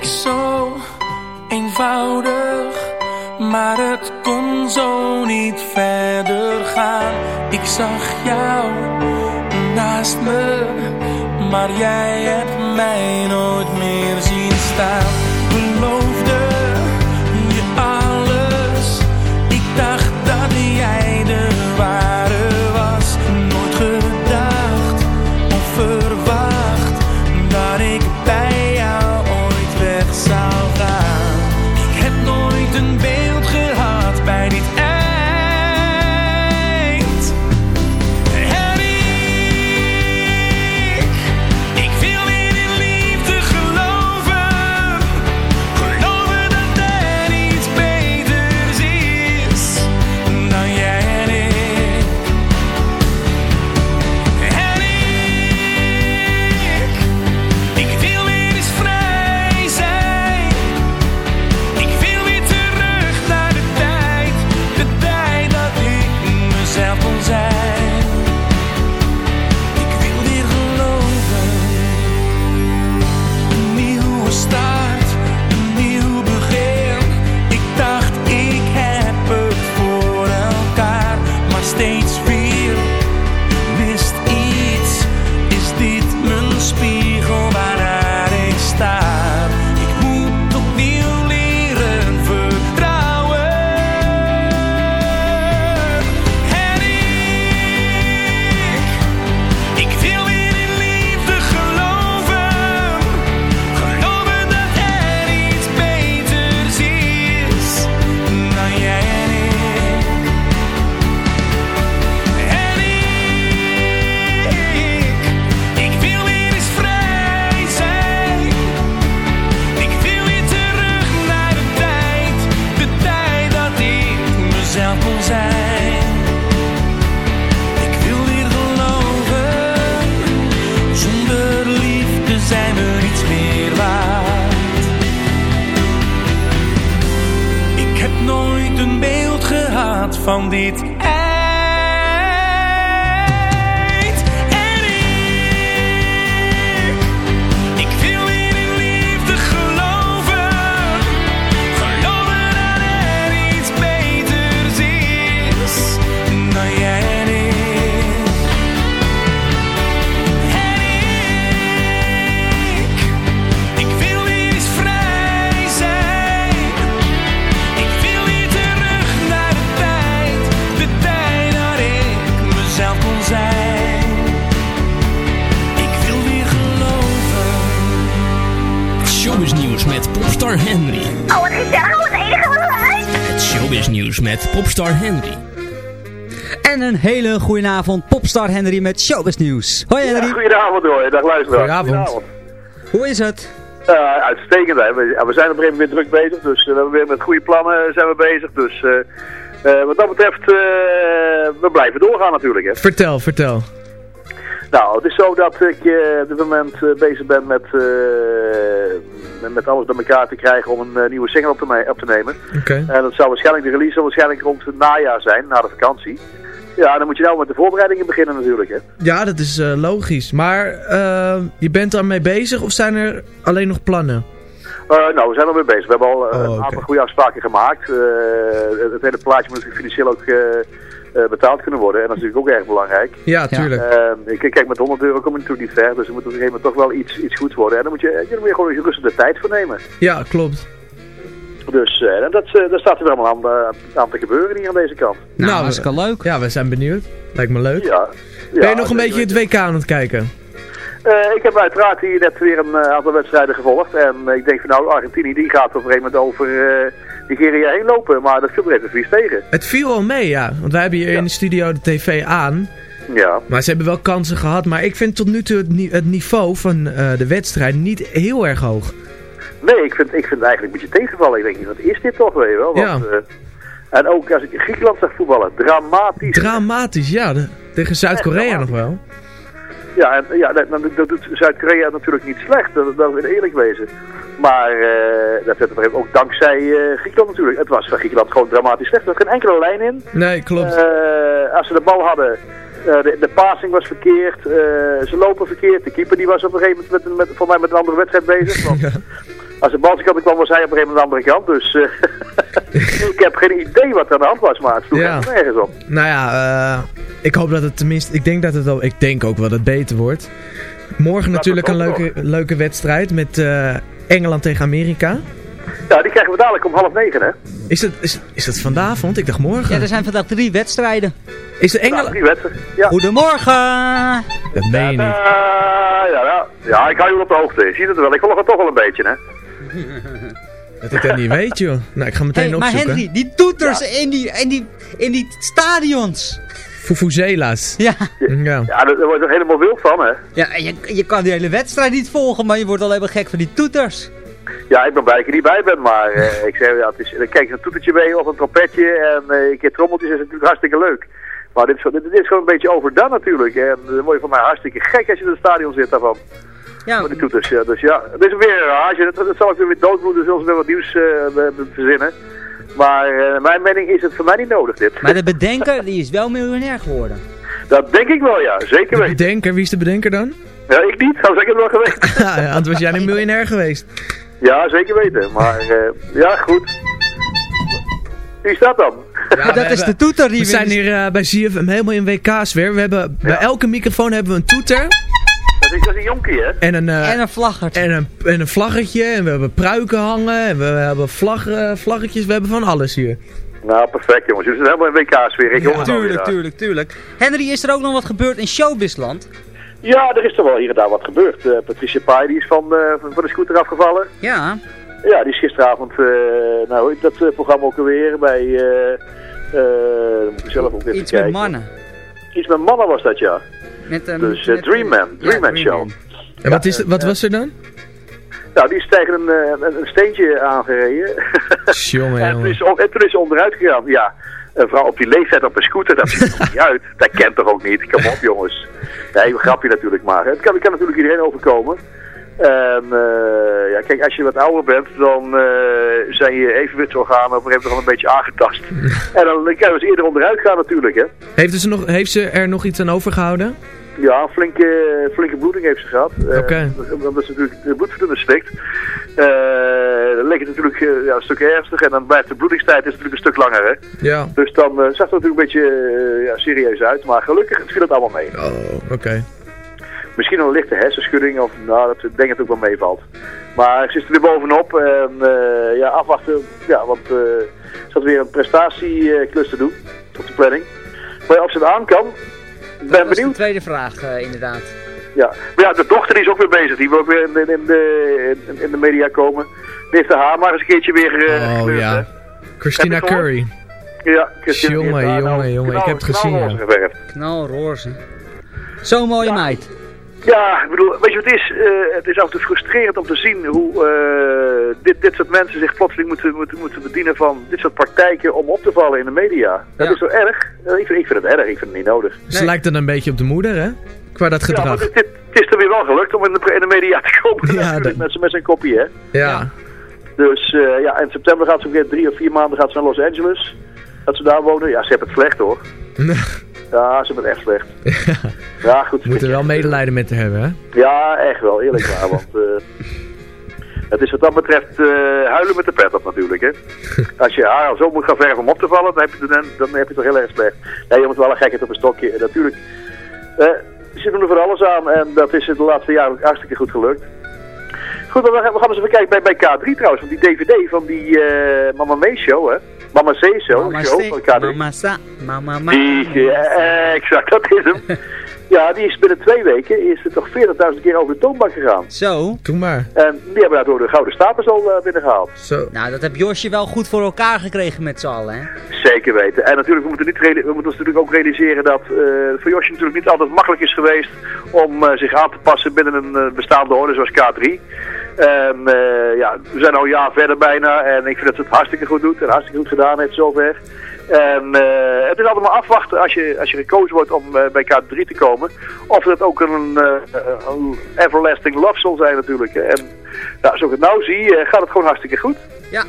[SPEAKER 15] leek zo eenvoudig, maar het kon zo niet verder gaan. Ik zag jou naast me, maar jij hebt mij nooit meer zien staan. Een
[SPEAKER 2] hele goede avond, Popstar Henry met Showbiz Nieuws. Hoi Henry.
[SPEAKER 16] Goedenavond hoor, dag luisteraar.
[SPEAKER 2] Goedenavond. Hoe is het?
[SPEAKER 16] Uh, uitstekend hè. We, we zijn op een gegeven moment weer druk bezig, dus uh, we hebben weer met goede plannen zijn we bezig. Dus uh, wat dat betreft, we blijven doorgaan natuurlijk hè.
[SPEAKER 1] Vertel, vertel.
[SPEAKER 16] Nou, het is zo dat ik op dit moment bezig ben met, met, met alles bij elkaar te krijgen om een nieuwe single op te, op te nemen.
[SPEAKER 1] Oké.
[SPEAKER 16] En dat zal waarschijnlijk, de release zal waarschijnlijk rond het najaar zijn, na de vakantie. Ja, dan moet je nou met de voorbereidingen beginnen natuurlijk, hè.
[SPEAKER 1] Ja, dat is uh, logisch. Maar uh, je bent daarmee bezig of zijn er alleen nog plannen?
[SPEAKER 16] Uh, nou, we zijn er mee bezig. We hebben al oh, een okay. aantal goede afspraken gemaakt. het, het hele plaatje moet natuurlijk financieel ook betaald kunnen worden. En dat is natuurlijk ook erg belangrijk.
[SPEAKER 1] Ja, tuurlijk.
[SPEAKER 16] ik, kijk, met 100 euro kom je natuurlijk niet ver. Dus er moet op een gegeven moment toch wel iets, iets goeds worden. En dan moet je, je moet gewoon rustig de tijd voor nemen.
[SPEAKER 1] Ja, klopt.
[SPEAKER 16] Dus uh, dat, uh, dat staat er allemaal aan, uh, aan te gebeuren hier aan deze kant.
[SPEAKER 2] Nou, nou hartstikke leuk.
[SPEAKER 1] Ja, we zijn benieuwd. Lijkt me leuk.
[SPEAKER 16] Ja.
[SPEAKER 1] Ben je nog een beetje het WK aan het kijken?
[SPEAKER 16] ik heb uiteraard hier net weer een aantal wedstrijden gevolgd. En ik denk van nou, Argentinië die gaat op een gegeven moment over Nigeria heen lopen. Maar dat viel er even vies tegen.
[SPEAKER 1] Het viel wel mee, ja. Want wij hebben hier ja. in de studio de tv aan.
[SPEAKER 16] Ja.
[SPEAKER 1] Maar ze hebben wel kansen gehad. Maar ik vind tot nu toe het, het niveau van de wedstrijd niet heel erg hoog.
[SPEAKER 16] Nee, ik vind, ik vind het eigenlijk een beetje tegenvallen. Ik denk, wat is dit toch, weet je wel? Want,
[SPEAKER 1] ja.
[SPEAKER 16] uh, en ook als ik Griekenland zag voetballen, dramatisch.
[SPEAKER 1] Dramatisch, ja. De, tegen Zuid-Korea nog wel.
[SPEAKER 16] Ja, en, ja dat, dat doet Zuid-Korea natuurlijk niet slecht, dat, dat we eerlijk wezen. Maar uh, dat zetten we ook dankzij uh, Griekenland natuurlijk. Het was voor Griekenland gewoon dramatisch slecht. Er zat geen enkele lijn in.
[SPEAKER 1] Nee, klopt.
[SPEAKER 16] als ze de bal hadden, Eh, de, de passing was verkeerd. eh, ze lopen verkeerd. De keeper die was op een gegeven moment met, met, voor mij met een andere wedstrijd bezig. Want Als de bal kant kwam, was hij op een gegeven moment aan de andere kant. Dus eh, ik heb geen idee wat er aan de hand was, maar het sloeg
[SPEAKER 1] Ja.
[SPEAKER 16] nergens op.
[SPEAKER 1] Nou ja, eh, ik hoop dat het tenminste... Ik denk dat het al... Ik denk ook wel dat het beter wordt. Morgen natuurlijk een leuke, leuke wedstrijd met eh, Engeland tegen Amerika.
[SPEAKER 16] Ja, die krijgen we dadelijk om half negen, hè?
[SPEAKER 1] Is dat, is, is dat vanavond? Ik dacht morgen.
[SPEAKER 2] Ja, er zijn vandaag drie wedstrijden.
[SPEAKER 1] Is de Engeland...
[SPEAKER 16] Drie wedstrijden. Ja.
[SPEAKER 2] Goedemorgen!
[SPEAKER 1] Dat meen je niet.
[SPEAKER 16] Ja, ja. ja, ik hou je wel op de hoogte. Je ziet het wel. Ik volg het toch wel een beetje, hè?
[SPEAKER 1] Dat ik dat niet weet, joh. Nou, ik ga meteen
[SPEAKER 2] Hey, maar
[SPEAKER 1] opzoeken.
[SPEAKER 2] Henry, die toeters in, die, in, die, in die stadions.
[SPEAKER 1] Fufuzela's.
[SPEAKER 2] Ja.
[SPEAKER 1] Ja.
[SPEAKER 16] Ja, daar word je toch helemaal wild van, hè?
[SPEAKER 2] Ja, en je, je kan die hele wedstrijd niet volgen, maar je wordt al helemaal gek van die toeters.
[SPEAKER 16] Ja, ik ben blij dat ik er niet bij ben, maar eh, ik zeg, ja, het is, kijk, een toetertje mee of een trompetje en eh, een keer trommeltjes is natuurlijk hartstikke leuk. Maar dit is, gewoon- dit, dit is gewoon een beetje overdone natuurlijk. En dan word je van mij hartstikke gek als je in het stadion zit daarvan.
[SPEAKER 2] Ja.
[SPEAKER 16] Voor die toeters. Ja, dus ja, het is weer een rage. Dat, dat zal ik weer weer doodbloeden, zullen ze weer wat nieuws eh, verzinnen. Maar eh, mijn mening is het voor mij niet nodig dit.
[SPEAKER 2] Maar de bedenker, die is wel miljonair geworden.
[SPEAKER 16] Dat denk ik wel, ja. Zeker
[SPEAKER 1] De
[SPEAKER 16] weten.
[SPEAKER 1] bedenker, wie is de bedenker dan?
[SPEAKER 16] Ja, ik niet. Heb ik het wel geweten.
[SPEAKER 1] Ja, anders was jij een miljonair geweest.
[SPEAKER 16] Ja, zeker weten. Maar eh, ja, goed. Wie dat dan?
[SPEAKER 2] dat is de toeter die
[SPEAKER 1] We zijn hier eh, bij ZFM helemaal in WK's weer. We hebben, Bij elke microfoon hebben we een toeter.
[SPEAKER 16] Dat is, dat is een jonkie, hè?
[SPEAKER 1] En een, eh,
[SPEAKER 2] En een vlaggetje.
[SPEAKER 1] en een, en een vlaggetje. En we hebben pruiken hangen. En we hebben vlag, eh, vlaggetjes. We hebben van alles hier.
[SPEAKER 16] Nou, perfect jongens. Jullie zijn helemaal in WK-sfeer. Ik hoor het alweer
[SPEAKER 2] Tuurlijk, tuurlijk, tuurlijk. Henry, is er ook nog wat gebeurd in Showbizland?
[SPEAKER 16] Ja, er is toch wel hier en daar wat gebeurd. Eh, Patricia Pai die is van, eh, van van de scooter afgevallen.
[SPEAKER 2] Ja.
[SPEAKER 16] Ja, die is gisteravond, eh nou dat eh, programma ook alweer, bij, eh eh, moet ik zelf ook even
[SPEAKER 2] Iets
[SPEAKER 16] kijken.
[SPEAKER 2] met mannen.
[SPEAKER 16] Iets met mannen was dat, ja.
[SPEAKER 2] Met, een
[SPEAKER 16] Dus
[SPEAKER 2] met-
[SPEAKER 16] Dream Man,
[SPEAKER 2] ja,
[SPEAKER 16] Dream Man
[SPEAKER 2] Dream
[SPEAKER 16] Show.
[SPEAKER 2] Man.
[SPEAKER 1] En wat, is, wat was er dan?
[SPEAKER 16] Nou, die is tegen een, een, een steentje aangereden.
[SPEAKER 1] Jongen,
[SPEAKER 16] en, toen is, en toen is ze onderuit gegaan. Ja, een vrouw op die leeftijd op een scooter, dat ziet er niet uit. Dat kent toch ook niet? Kom op, jongens. Nee, een grapje natuurlijk maar. Het kan, het kan natuurlijk iedereen overkomen. En eh, ja, kijk, als je wat ouder bent, dan eh, zijn je evenwichtsorganen op een gegeven moment al een beetje aangetast. en dan kan je dus eerder onderuit gaan natuurlijk, hè.
[SPEAKER 1] Heeft ze, nog, heeft ze er nog iets aan overgehouden?
[SPEAKER 16] Ja, flinke, flinke bloeding heeft ze gehad. Eh,
[SPEAKER 1] Oké.
[SPEAKER 16] omdat ze natuurlijk de bloedverdunner slikt. Eh, dan ligt het natuurlijk eh, ja, een stuk ernstig en dan blijft de bloedingstijd is natuurlijk een stuk langer. Hè?
[SPEAKER 1] Ja.
[SPEAKER 16] Dus dan eh, zag het er natuurlijk een beetje eh, ja, serieus uit. Maar gelukkig viel het allemaal mee.
[SPEAKER 1] Oh, oké.
[SPEAKER 16] Misschien een lichte hersenschudding of nou, dat ik denk dat het ook wel meevalt. Maar ze is er weer bovenop en eh, ja, afwachten. Ja, want eh ze had weer een prestatieklus te doen op de planning. Maar ja, of ze het aan kan, ben
[SPEAKER 2] Dat was de
[SPEAKER 16] benieuwd.
[SPEAKER 2] tweede vraag, inderdaad.
[SPEAKER 16] Ja, maar ja, de dochter is ook weer bezig. Die wil ook weer in, in, in de, in, in de media komen. Die heeft de haar maar eens een keertje weer eh
[SPEAKER 1] Oh ja.
[SPEAKER 16] hè.
[SPEAKER 1] Christina? Curry.
[SPEAKER 16] Ja, Christina
[SPEAKER 1] Jongen,
[SPEAKER 16] haar nou
[SPEAKER 1] jongen, jongen. Ik heb het gezien,
[SPEAKER 16] knalroze
[SPEAKER 1] ja.
[SPEAKER 2] Knalroze. Zo'n mooie meid.
[SPEAKER 16] Ja, ik bedoel, weet je wat het is? Eh, het is af en toe frustrerend om te zien hoe eh, dit, dit soort mensen zich plotseling moeten, moeten, moeten bedienen van dit soort praktijken om op te vallen in de media. Dat
[SPEAKER 2] Ja.
[SPEAKER 16] is zo erg. Ik, vind, ik vind het erg, ik vind het niet nodig.
[SPEAKER 1] Ze lijkt dan een beetje op de moeder, hè? Qua dat
[SPEAKER 16] Ja, maar
[SPEAKER 1] gedrag.
[SPEAKER 16] dit, dit, het is er weer wel gelukt om in de, in de media te komen.
[SPEAKER 1] Ja, dat-
[SPEAKER 16] met, met zijn kopie, hè.
[SPEAKER 1] Ja.
[SPEAKER 16] Dus eh, ja, in september gaat ze weer drie of vier maanden gaat ze naar Los Angeles. Dat ze daar wonen. Ja, ze hebben het slecht hoor. Ja, ze hebben het echt slecht. Ja, goed.
[SPEAKER 1] We moeten wel medelijden met haar hebben, hè?
[SPEAKER 16] Ja, echt wel, eerlijk waar. Want eh, het is wat dat betreft eh, huilen met de pet op natuurlijk. Hè. Als je haar al zo moet gaan verven om op te vallen, dan heb je, dan, dan heb je het toch heel erg slecht. Nee, je moet wel een gekheid op een stokje. En natuurlijk, eh, ze doen er voor alles aan en dat is de laatste jaren hartstikke goed gelukt. Goed, dan gaan we gaan eens even kijken bij, bij K3 trouwens, want die DVD van die eh, Mama Mee show, hè. Mama C show,
[SPEAKER 2] Mama
[SPEAKER 16] show van K3.
[SPEAKER 2] Mama Sa, Mama Ma.
[SPEAKER 16] Die, ja, exact, dat is hem. Ja, die is binnen twee weken is het toch 40.000 keer over de toonbank gegaan.
[SPEAKER 2] Zo.
[SPEAKER 1] Doe maar.
[SPEAKER 16] En die hebben daardoor de gouden status al uh, binnengehaald.
[SPEAKER 1] Zo.
[SPEAKER 2] Nou, dat heb Josje wel goed voor elkaar gekregen met z'n allen, hè?
[SPEAKER 16] Zeker weten. En natuurlijk, we moeten, niet we moeten ons natuurlijk ook realiseren dat uh, voor Josje natuurlijk niet altijd makkelijk is geweest om uh, zich aan te passen binnen een uh, bestaande orde zoals K3. En uh, ja, we zijn al een jaar verder bijna en ik vind dat ze het hartstikke goed doet en hartstikke goed gedaan heeft zover. En uh, het is altijd maar afwachten als je, als je gekozen wordt om uh, bij K3 te komen. Of dat ook een, uh, een everlasting love zal zijn natuurlijk. En nou, zoals ik het nou zie, gaat het gewoon hartstikke goed.
[SPEAKER 2] Ja.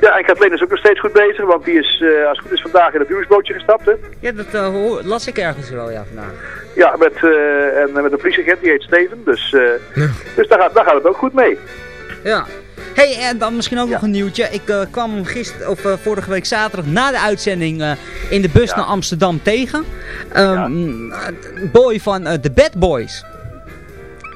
[SPEAKER 16] Ja, en Kathleen is ook nog steeds goed bezig, want die is, eh, als het goed is, vandaag in het huwelijksbootje gestapt, hè?
[SPEAKER 2] Ja, dat eh, hoor- las ik ergens wel, ja, vandaag.
[SPEAKER 16] Ja, met, eh, en met een politieagent, die heet Steven, dus, eh, dus daar, gaat, daar gaat het ook goed mee.
[SPEAKER 2] Ja. Hey, en dan misschien ook nog een nieuwtje. Ik eh, kwam gisteren, of eh, vorige week zaterdag na de uitzending eh, in de bus naar Amsterdam tegen. Een boy van The Bad Boys.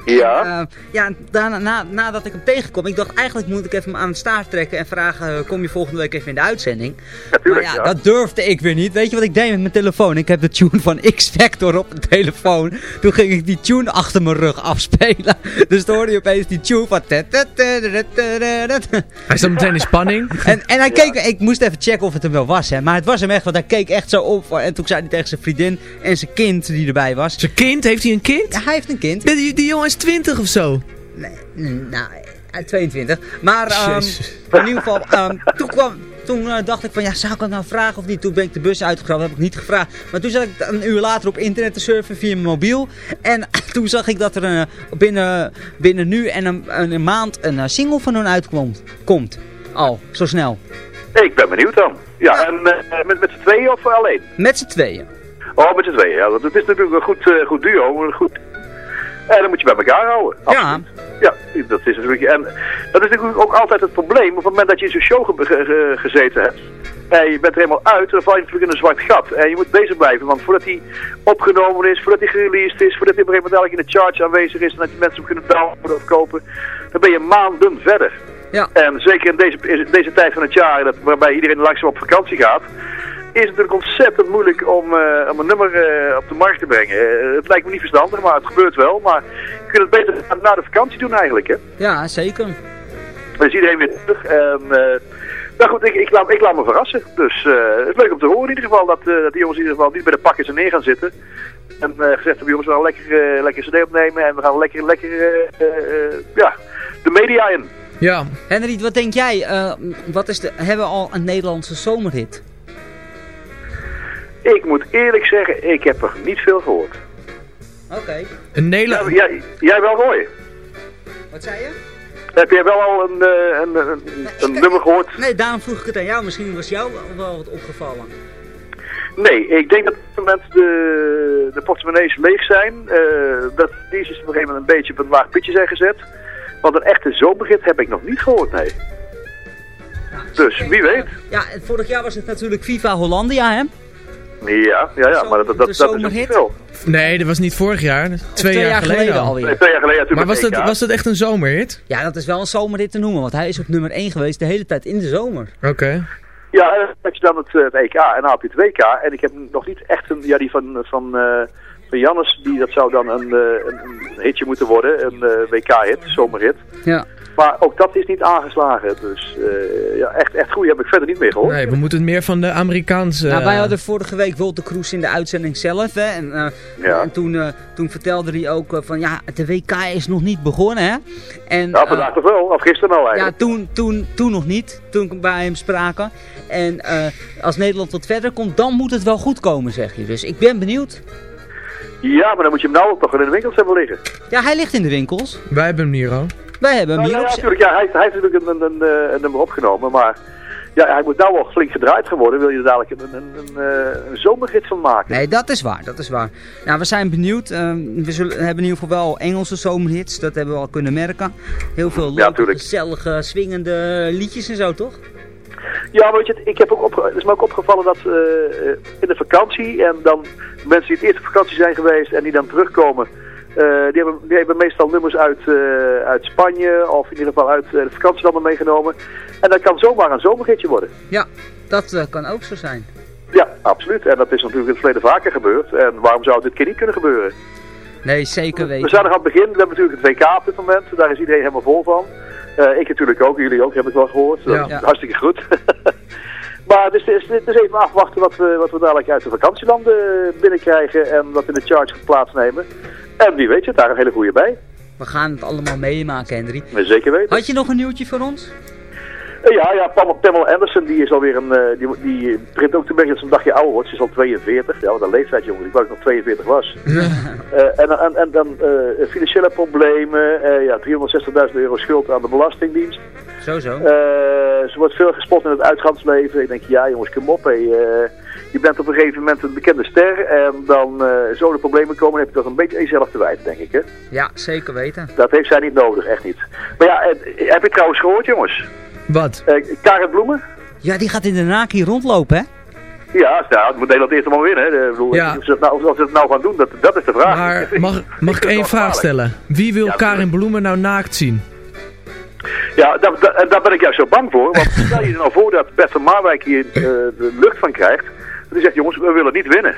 [SPEAKER 16] Ja.
[SPEAKER 2] Eh, ja, daarna, na, nadat ik hem tegenkom, ik dacht eigenlijk moet ik even aan het staart trekken en vragen, eh, kom je volgende week even in de uitzending? maar ja,
[SPEAKER 16] ja.
[SPEAKER 2] dat durfde ik weer niet. Weet je wat ik deed met mijn telefoon? Ik heb de tune van X-Factor op de telefoon. Toen ging ik die tune achter mijn rug afspelen. Dus toen hoorde je opeens die tune van...
[SPEAKER 1] Hij zat meteen in spanning.
[SPEAKER 2] En, en hij keek, ik moest even checken of het hem wel was, hè. Maar het was hem echt, want hij keek echt zo op. En toen zei hij tegen zijn vriendin en zijn kind die erbij was.
[SPEAKER 1] Zijn kind? Heeft hij een kind?
[SPEAKER 2] Ja, hij heeft een kind.
[SPEAKER 1] Die, die jongen is 20 of zo.
[SPEAKER 2] Nou, eh, 22. Maar ehm, in ieder geval, ehm, toen, kwam, toen eh, dacht ik van, ja, zou ik het nou vragen of niet? Toen ben ik de bus uitgegraven, heb ik niet gevraagd. Maar toen zat ik een uur later op internet te surfen via mijn mobiel. En toen zag ik dat er eh, binnen, binnen nu en een, een maand een eh, single van hun uitkomt. Komt. Al, zo snel.
[SPEAKER 16] Ik ben benieuwd dan. Ja, en eh, met, met z'n tweeën of alleen?
[SPEAKER 2] Met z'n tweeën.
[SPEAKER 16] Oh, met z'n tweeën, ja. Dat is natuurlijk een goed, eh, goed duo, een goed... En dan moet je bij elkaar houden.
[SPEAKER 2] Ja.
[SPEAKER 16] Ja, dat is natuurlijk... En dat is natuurlijk ook altijd het probleem. Op het moment dat je in zo'n show ge- ge- ge- gezeten hebt... En je bent er helemaal uit, dan val je natuurlijk in een zwart gat. En je moet bezig blijven, want voordat hij opgenomen is, voordat hij gereleased is, voordat hij op een gegeven moment in de charts aanwezig is en dat die mensen hem kunnen downloaden of kopen, dan ben je maanden verder.
[SPEAKER 2] Ja.
[SPEAKER 16] En zeker in deze, in deze tijd van het jaar, dat, waarbij iedereen langzaam op vakantie gaat, is het natuurlijk ontzettend moeilijk om, eh, om een nummer eh, op de markt te brengen. Eh, het lijkt me niet verstandig, maar het gebeurt wel. Maar je kunt het beter na- na de vakantie doen eigenlijk, hè.
[SPEAKER 2] Ja, zeker.
[SPEAKER 16] Dan is iedereen weer terug. En, eh, nou goed, ik, ik, laat, ik laat me verrassen. Dus eh, het is leuk om te horen in ieder geval dat, eh, dat die jongens in ieder geval niet bij de pakjes en neer gaan zitten. En eh, gezegd hebben, jongens, we gaan lekker, lekker cd opnemen en we gaan lekker, lekker eh, eh, ja, de media in.
[SPEAKER 1] Ja.
[SPEAKER 2] Henry, wat denk jij? Eh, wat is de, hebben we al een Nederlandse zomerhit?
[SPEAKER 16] Ik moet eerlijk zeggen, ik heb er niet veel gehoord.
[SPEAKER 2] Oké.
[SPEAKER 1] Een Nederland...
[SPEAKER 16] Ja, jij, jij wel, Roy?
[SPEAKER 2] Wat zei je?
[SPEAKER 16] Heb jij wel al een, eh, een, een, een nummer gehoord?
[SPEAKER 2] Nee, daarom vroeg ik het aan jou. Misschien was jou wel- wat opgevallen.
[SPEAKER 16] Nee, ik denk dat op dit moment de, de portemonnees leeg zijn. Eh, dat deze is op een gegeven moment een beetje op een laag pitje zijn gezet. Want een echte zomerhit heb ik nog niet gehoord, nee. Dus, wie weet.
[SPEAKER 2] Ja, vorig jaar was het natuurlijk Viva Hollandia, hè?
[SPEAKER 16] Ja, ja, ja, maar dat, dat, dat, is ook niet
[SPEAKER 2] zomerhit?
[SPEAKER 16] veel.
[SPEAKER 1] Nee, dat was niet vorig jaar. Twee,
[SPEAKER 2] twee
[SPEAKER 1] jaar,
[SPEAKER 2] jaar
[SPEAKER 1] geleden,
[SPEAKER 2] geleden
[SPEAKER 1] al.
[SPEAKER 2] alweer.
[SPEAKER 16] Nee, twee jaar geleden
[SPEAKER 1] Maar was dat, was dat echt een zomerhit?
[SPEAKER 2] Ja, dat is wel een zomerhit te noemen, want hij is op nummer 1 geweest de hele tijd in de zomer.
[SPEAKER 1] Oké.
[SPEAKER 16] Ja, en dan heb je dan het, eh, het EK en dan heb je het WK. En ik heb nog niet echt een, ja die van, van, eh, van Jannes, die, dat zou dan een, eh, een, een hitje moeten worden. Een eh, WK-hit, zomerhit.
[SPEAKER 2] Ja.
[SPEAKER 16] Maar ook dat is niet aangeslagen. Dus eh, ja, echt, echt goed heb ik verder niet meer gehoord.
[SPEAKER 1] Nee, we moeten het meer van de Amerikaanse...
[SPEAKER 2] Nou, wij hadden vorige week Wolter Kroes in de uitzending zelf, hè. En, eh,
[SPEAKER 16] Ja.
[SPEAKER 2] en toen, eh, toen vertelde hij ook eh, van, ja, de WK is nog niet begonnen, hè. En,
[SPEAKER 16] Ja,
[SPEAKER 2] eh,
[SPEAKER 16] vandaag toch wel, of gisteren al
[SPEAKER 2] Ja,
[SPEAKER 16] eigenlijk.
[SPEAKER 2] toen, toen, toen nog niet, toen bij hem spraken. En eh, als Nederland wat verder komt, dan moet het wel goed komen, zeg je. Dus ik ben benieuwd.
[SPEAKER 16] Ja, maar dan moet je hem nou toch in de winkels hebben liggen.
[SPEAKER 2] Ja, hij ligt in de winkels.
[SPEAKER 1] Wij hebben hem hier al.
[SPEAKER 2] Wij hebben hem
[SPEAKER 16] Nou,
[SPEAKER 2] hier
[SPEAKER 16] ja, ja, natuurlijk. Ja, hij, hij heeft natuurlijk een, een, een, eh, een nummer opgenomen, maar ja, hij moet nou wel flink gedraaid geworden. Wil je er dadelijk een, een, een, eh, een van maken?
[SPEAKER 2] Nee, dat is waar, dat is waar. Nou, we zijn benieuwd. Eh, we zullen, hebben in ieder geval wel Engelse zomerhits, dat hebben we al kunnen merken. Heel veel leuke,
[SPEAKER 16] tuurlijk.
[SPEAKER 2] gezellige, swingende liedjes en zo, toch?
[SPEAKER 16] Ja, weet je, ik heb ook het is me ook opgevallen dat eh, in de vakantie en dan mensen die het eerst op vakantie zijn geweest en die dan terugkomen, die, hebben, die hebben meestal nummers uit, eh, uit Spanje of in ieder geval uit eh, de vakantielanden meegenomen. En dat kan zomaar een zomerhitje worden.
[SPEAKER 2] Ja, dat eh, kan ook zo zijn.
[SPEAKER 16] Ja, absoluut. En dat is natuurlijk in het verleden vaker gebeurd. En waarom zou het dit keer niet kunnen gebeuren?
[SPEAKER 2] Nee, zeker
[SPEAKER 16] We
[SPEAKER 2] weten.
[SPEAKER 16] zijn nog aan het begin. We hebben natuurlijk het WK op dit moment. Daar is iedereen helemaal vol van. Eh, ik natuurlijk ook. Jullie ook, heb ik wel gehoord.
[SPEAKER 2] Ja.
[SPEAKER 16] Dat is Hartstikke goed. maar het is, het, is, het is even afwachten wat we, wat we dadelijk uit de vakantielanden binnenkrijgen. En wat in de charts gaat plaatsnemen. En wie weet zit daar een hele goede bij.
[SPEAKER 2] We gaan het allemaal meemaken, Henry.
[SPEAKER 16] Zeker weten.
[SPEAKER 2] Had je nog een nieuwtje voor ons?
[SPEAKER 16] Eh, ja, ja, Pamela, Anderson, die is alweer een, eh, die, die begint ook te merken dat ze een dagje ouder wordt. Ze is al 42. Ja, wat een leeftijd jongen. Ik wou dat ik nog 42 was. Eh, en, en, en dan eh, financiële problemen, eh, ja, 360.000 euro schuld aan de Belastingdienst.
[SPEAKER 2] Zo, zo.
[SPEAKER 16] Eh, ze wordt veel gespot in het uitgangsleven. Ik denk, ja jongens, kom op. Hé. je bent op een gegeven moment een bekende ster. En dan eh zo de problemen komen, dan heb je dat een beetje jezelf te wijten, denk ik. Hè?
[SPEAKER 2] Ja, zeker weten.
[SPEAKER 16] Dat heeft zij niet nodig, echt niet. Maar ja, heb je trouwens gehoord, jongens?
[SPEAKER 1] Wat?
[SPEAKER 16] Eh Karin Bloemen?
[SPEAKER 2] Ja, die gaat in de Haag hier rondlopen, hè?
[SPEAKER 16] Ja, nou, het moet Nederland eerst allemaal winnen. hè. Ik bedoel,
[SPEAKER 1] Ja.
[SPEAKER 16] Of, ze het nou, of ze het nou gaan doen, dat, dat is de vraag.
[SPEAKER 1] Maar mag, mag ik één vraag stellen? Wie wil
[SPEAKER 16] Ja,
[SPEAKER 1] Karin Bloemen nou naakt zien?
[SPEAKER 16] Ja, daar, daar, en daar ben ik juist zo bang voor. Want stel je er nou voor dat Bert van Marwijk hier eh, de lucht van krijgt. Die zegt, jongens, we willen niet winnen.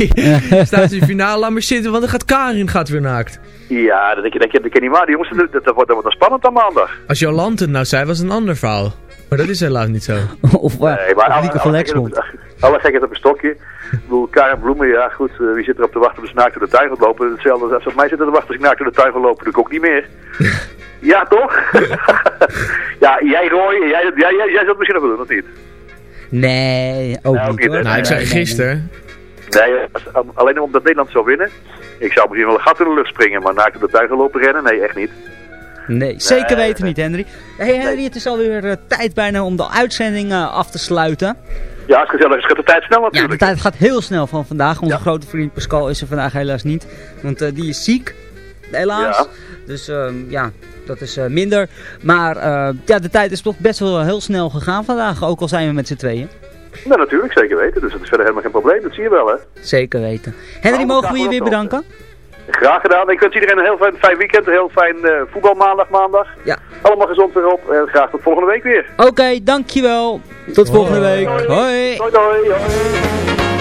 [SPEAKER 1] Staat in de finale, laat maar zitten, want dan gaat Karin gaat weer naakt.
[SPEAKER 16] Ja, dat denk je, dat, dat ken niet waar. Die jongens, dat, dat, wordt, dat wordt dan spannend aan maandag.
[SPEAKER 1] Als Jolante het nou zei, was het een ander verhaal. Maar dat is helaas niet zo.
[SPEAKER 2] of
[SPEAKER 16] Nee, maar alle, alle, gekheid op, alle gekheid op een stokje. Ik bedoel, Karin Bloemen, ja goed, eh, wie zit er op te wachten als ze naakt door de tuin gaat lopen? Hetzelfde als op mij zitten te wachten als ik naakt door de tuin ga lopen, doe ik ook niet meer. ja, toch? ja, jij Roy, jij, jij, jij, jij zult misschien nog wel doen, of niet?
[SPEAKER 2] Nee, ook
[SPEAKER 16] ook
[SPEAKER 2] niet hoor.
[SPEAKER 1] Nou, ik zei gisteren.
[SPEAKER 16] Nee, alleen omdat Nederland zou winnen. Ik zou misschien wel een gat in de lucht springen, maar naakt door de tuin gaan lopen rennen? Nee, echt niet.
[SPEAKER 2] Nee, zeker
[SPEAKER 16] Nee,
[SPEAKER 2] weten niet, Henry. Hey Henry, het is alweer eh, tijd bijna om de uitzending eh, af te sluiten.
[SPEAKER 16] Ja, het is gezellig. Het gaat de tijd snel
[SPEAKER 2] Ja, de
[SPEAKER 16] natuurlijk.
[SPEAKER 2] tijd gaat heel snel van vandaag. Onze grote vriend Pascal is er vandaag helaas niet. Want eh, die is ziek, helaas.
[SPEAKER 16] Ja.
[SPEAKER 2] Dus ehm, ja, dat is eh, minder. Maar eh, ja, de tijd is toch best wel heel snel gegaan vandaag. Ook al zijn we met z'n tweeën.
[SPEAKER 16] Nou, natuurlijk, zeker weten. Dus dat is verder helemaal geen probleem. Dat zie je wel, hè.
[SPEAKER 2] Zeker weten. Henry,
[SPEAKER 16] Nou,
[SPEAKER 2] mogen we je weer bedanken?
[SPEAKER 16] Graag gedaan. Ik wens iedereen een heel fijn, fijn weekend, een heel fijn eh, voetbalmaandag, maandag.
[SPEAKER 2] Ja.
[SPEAKER 16] Allemaal gezond weer op en graag tot volgende week weer.
[SPEAKER 2] Oké, dankjewel. Tot volgende week. Hoi.
[SPEAKER 16] Hoi, hoi. hoi.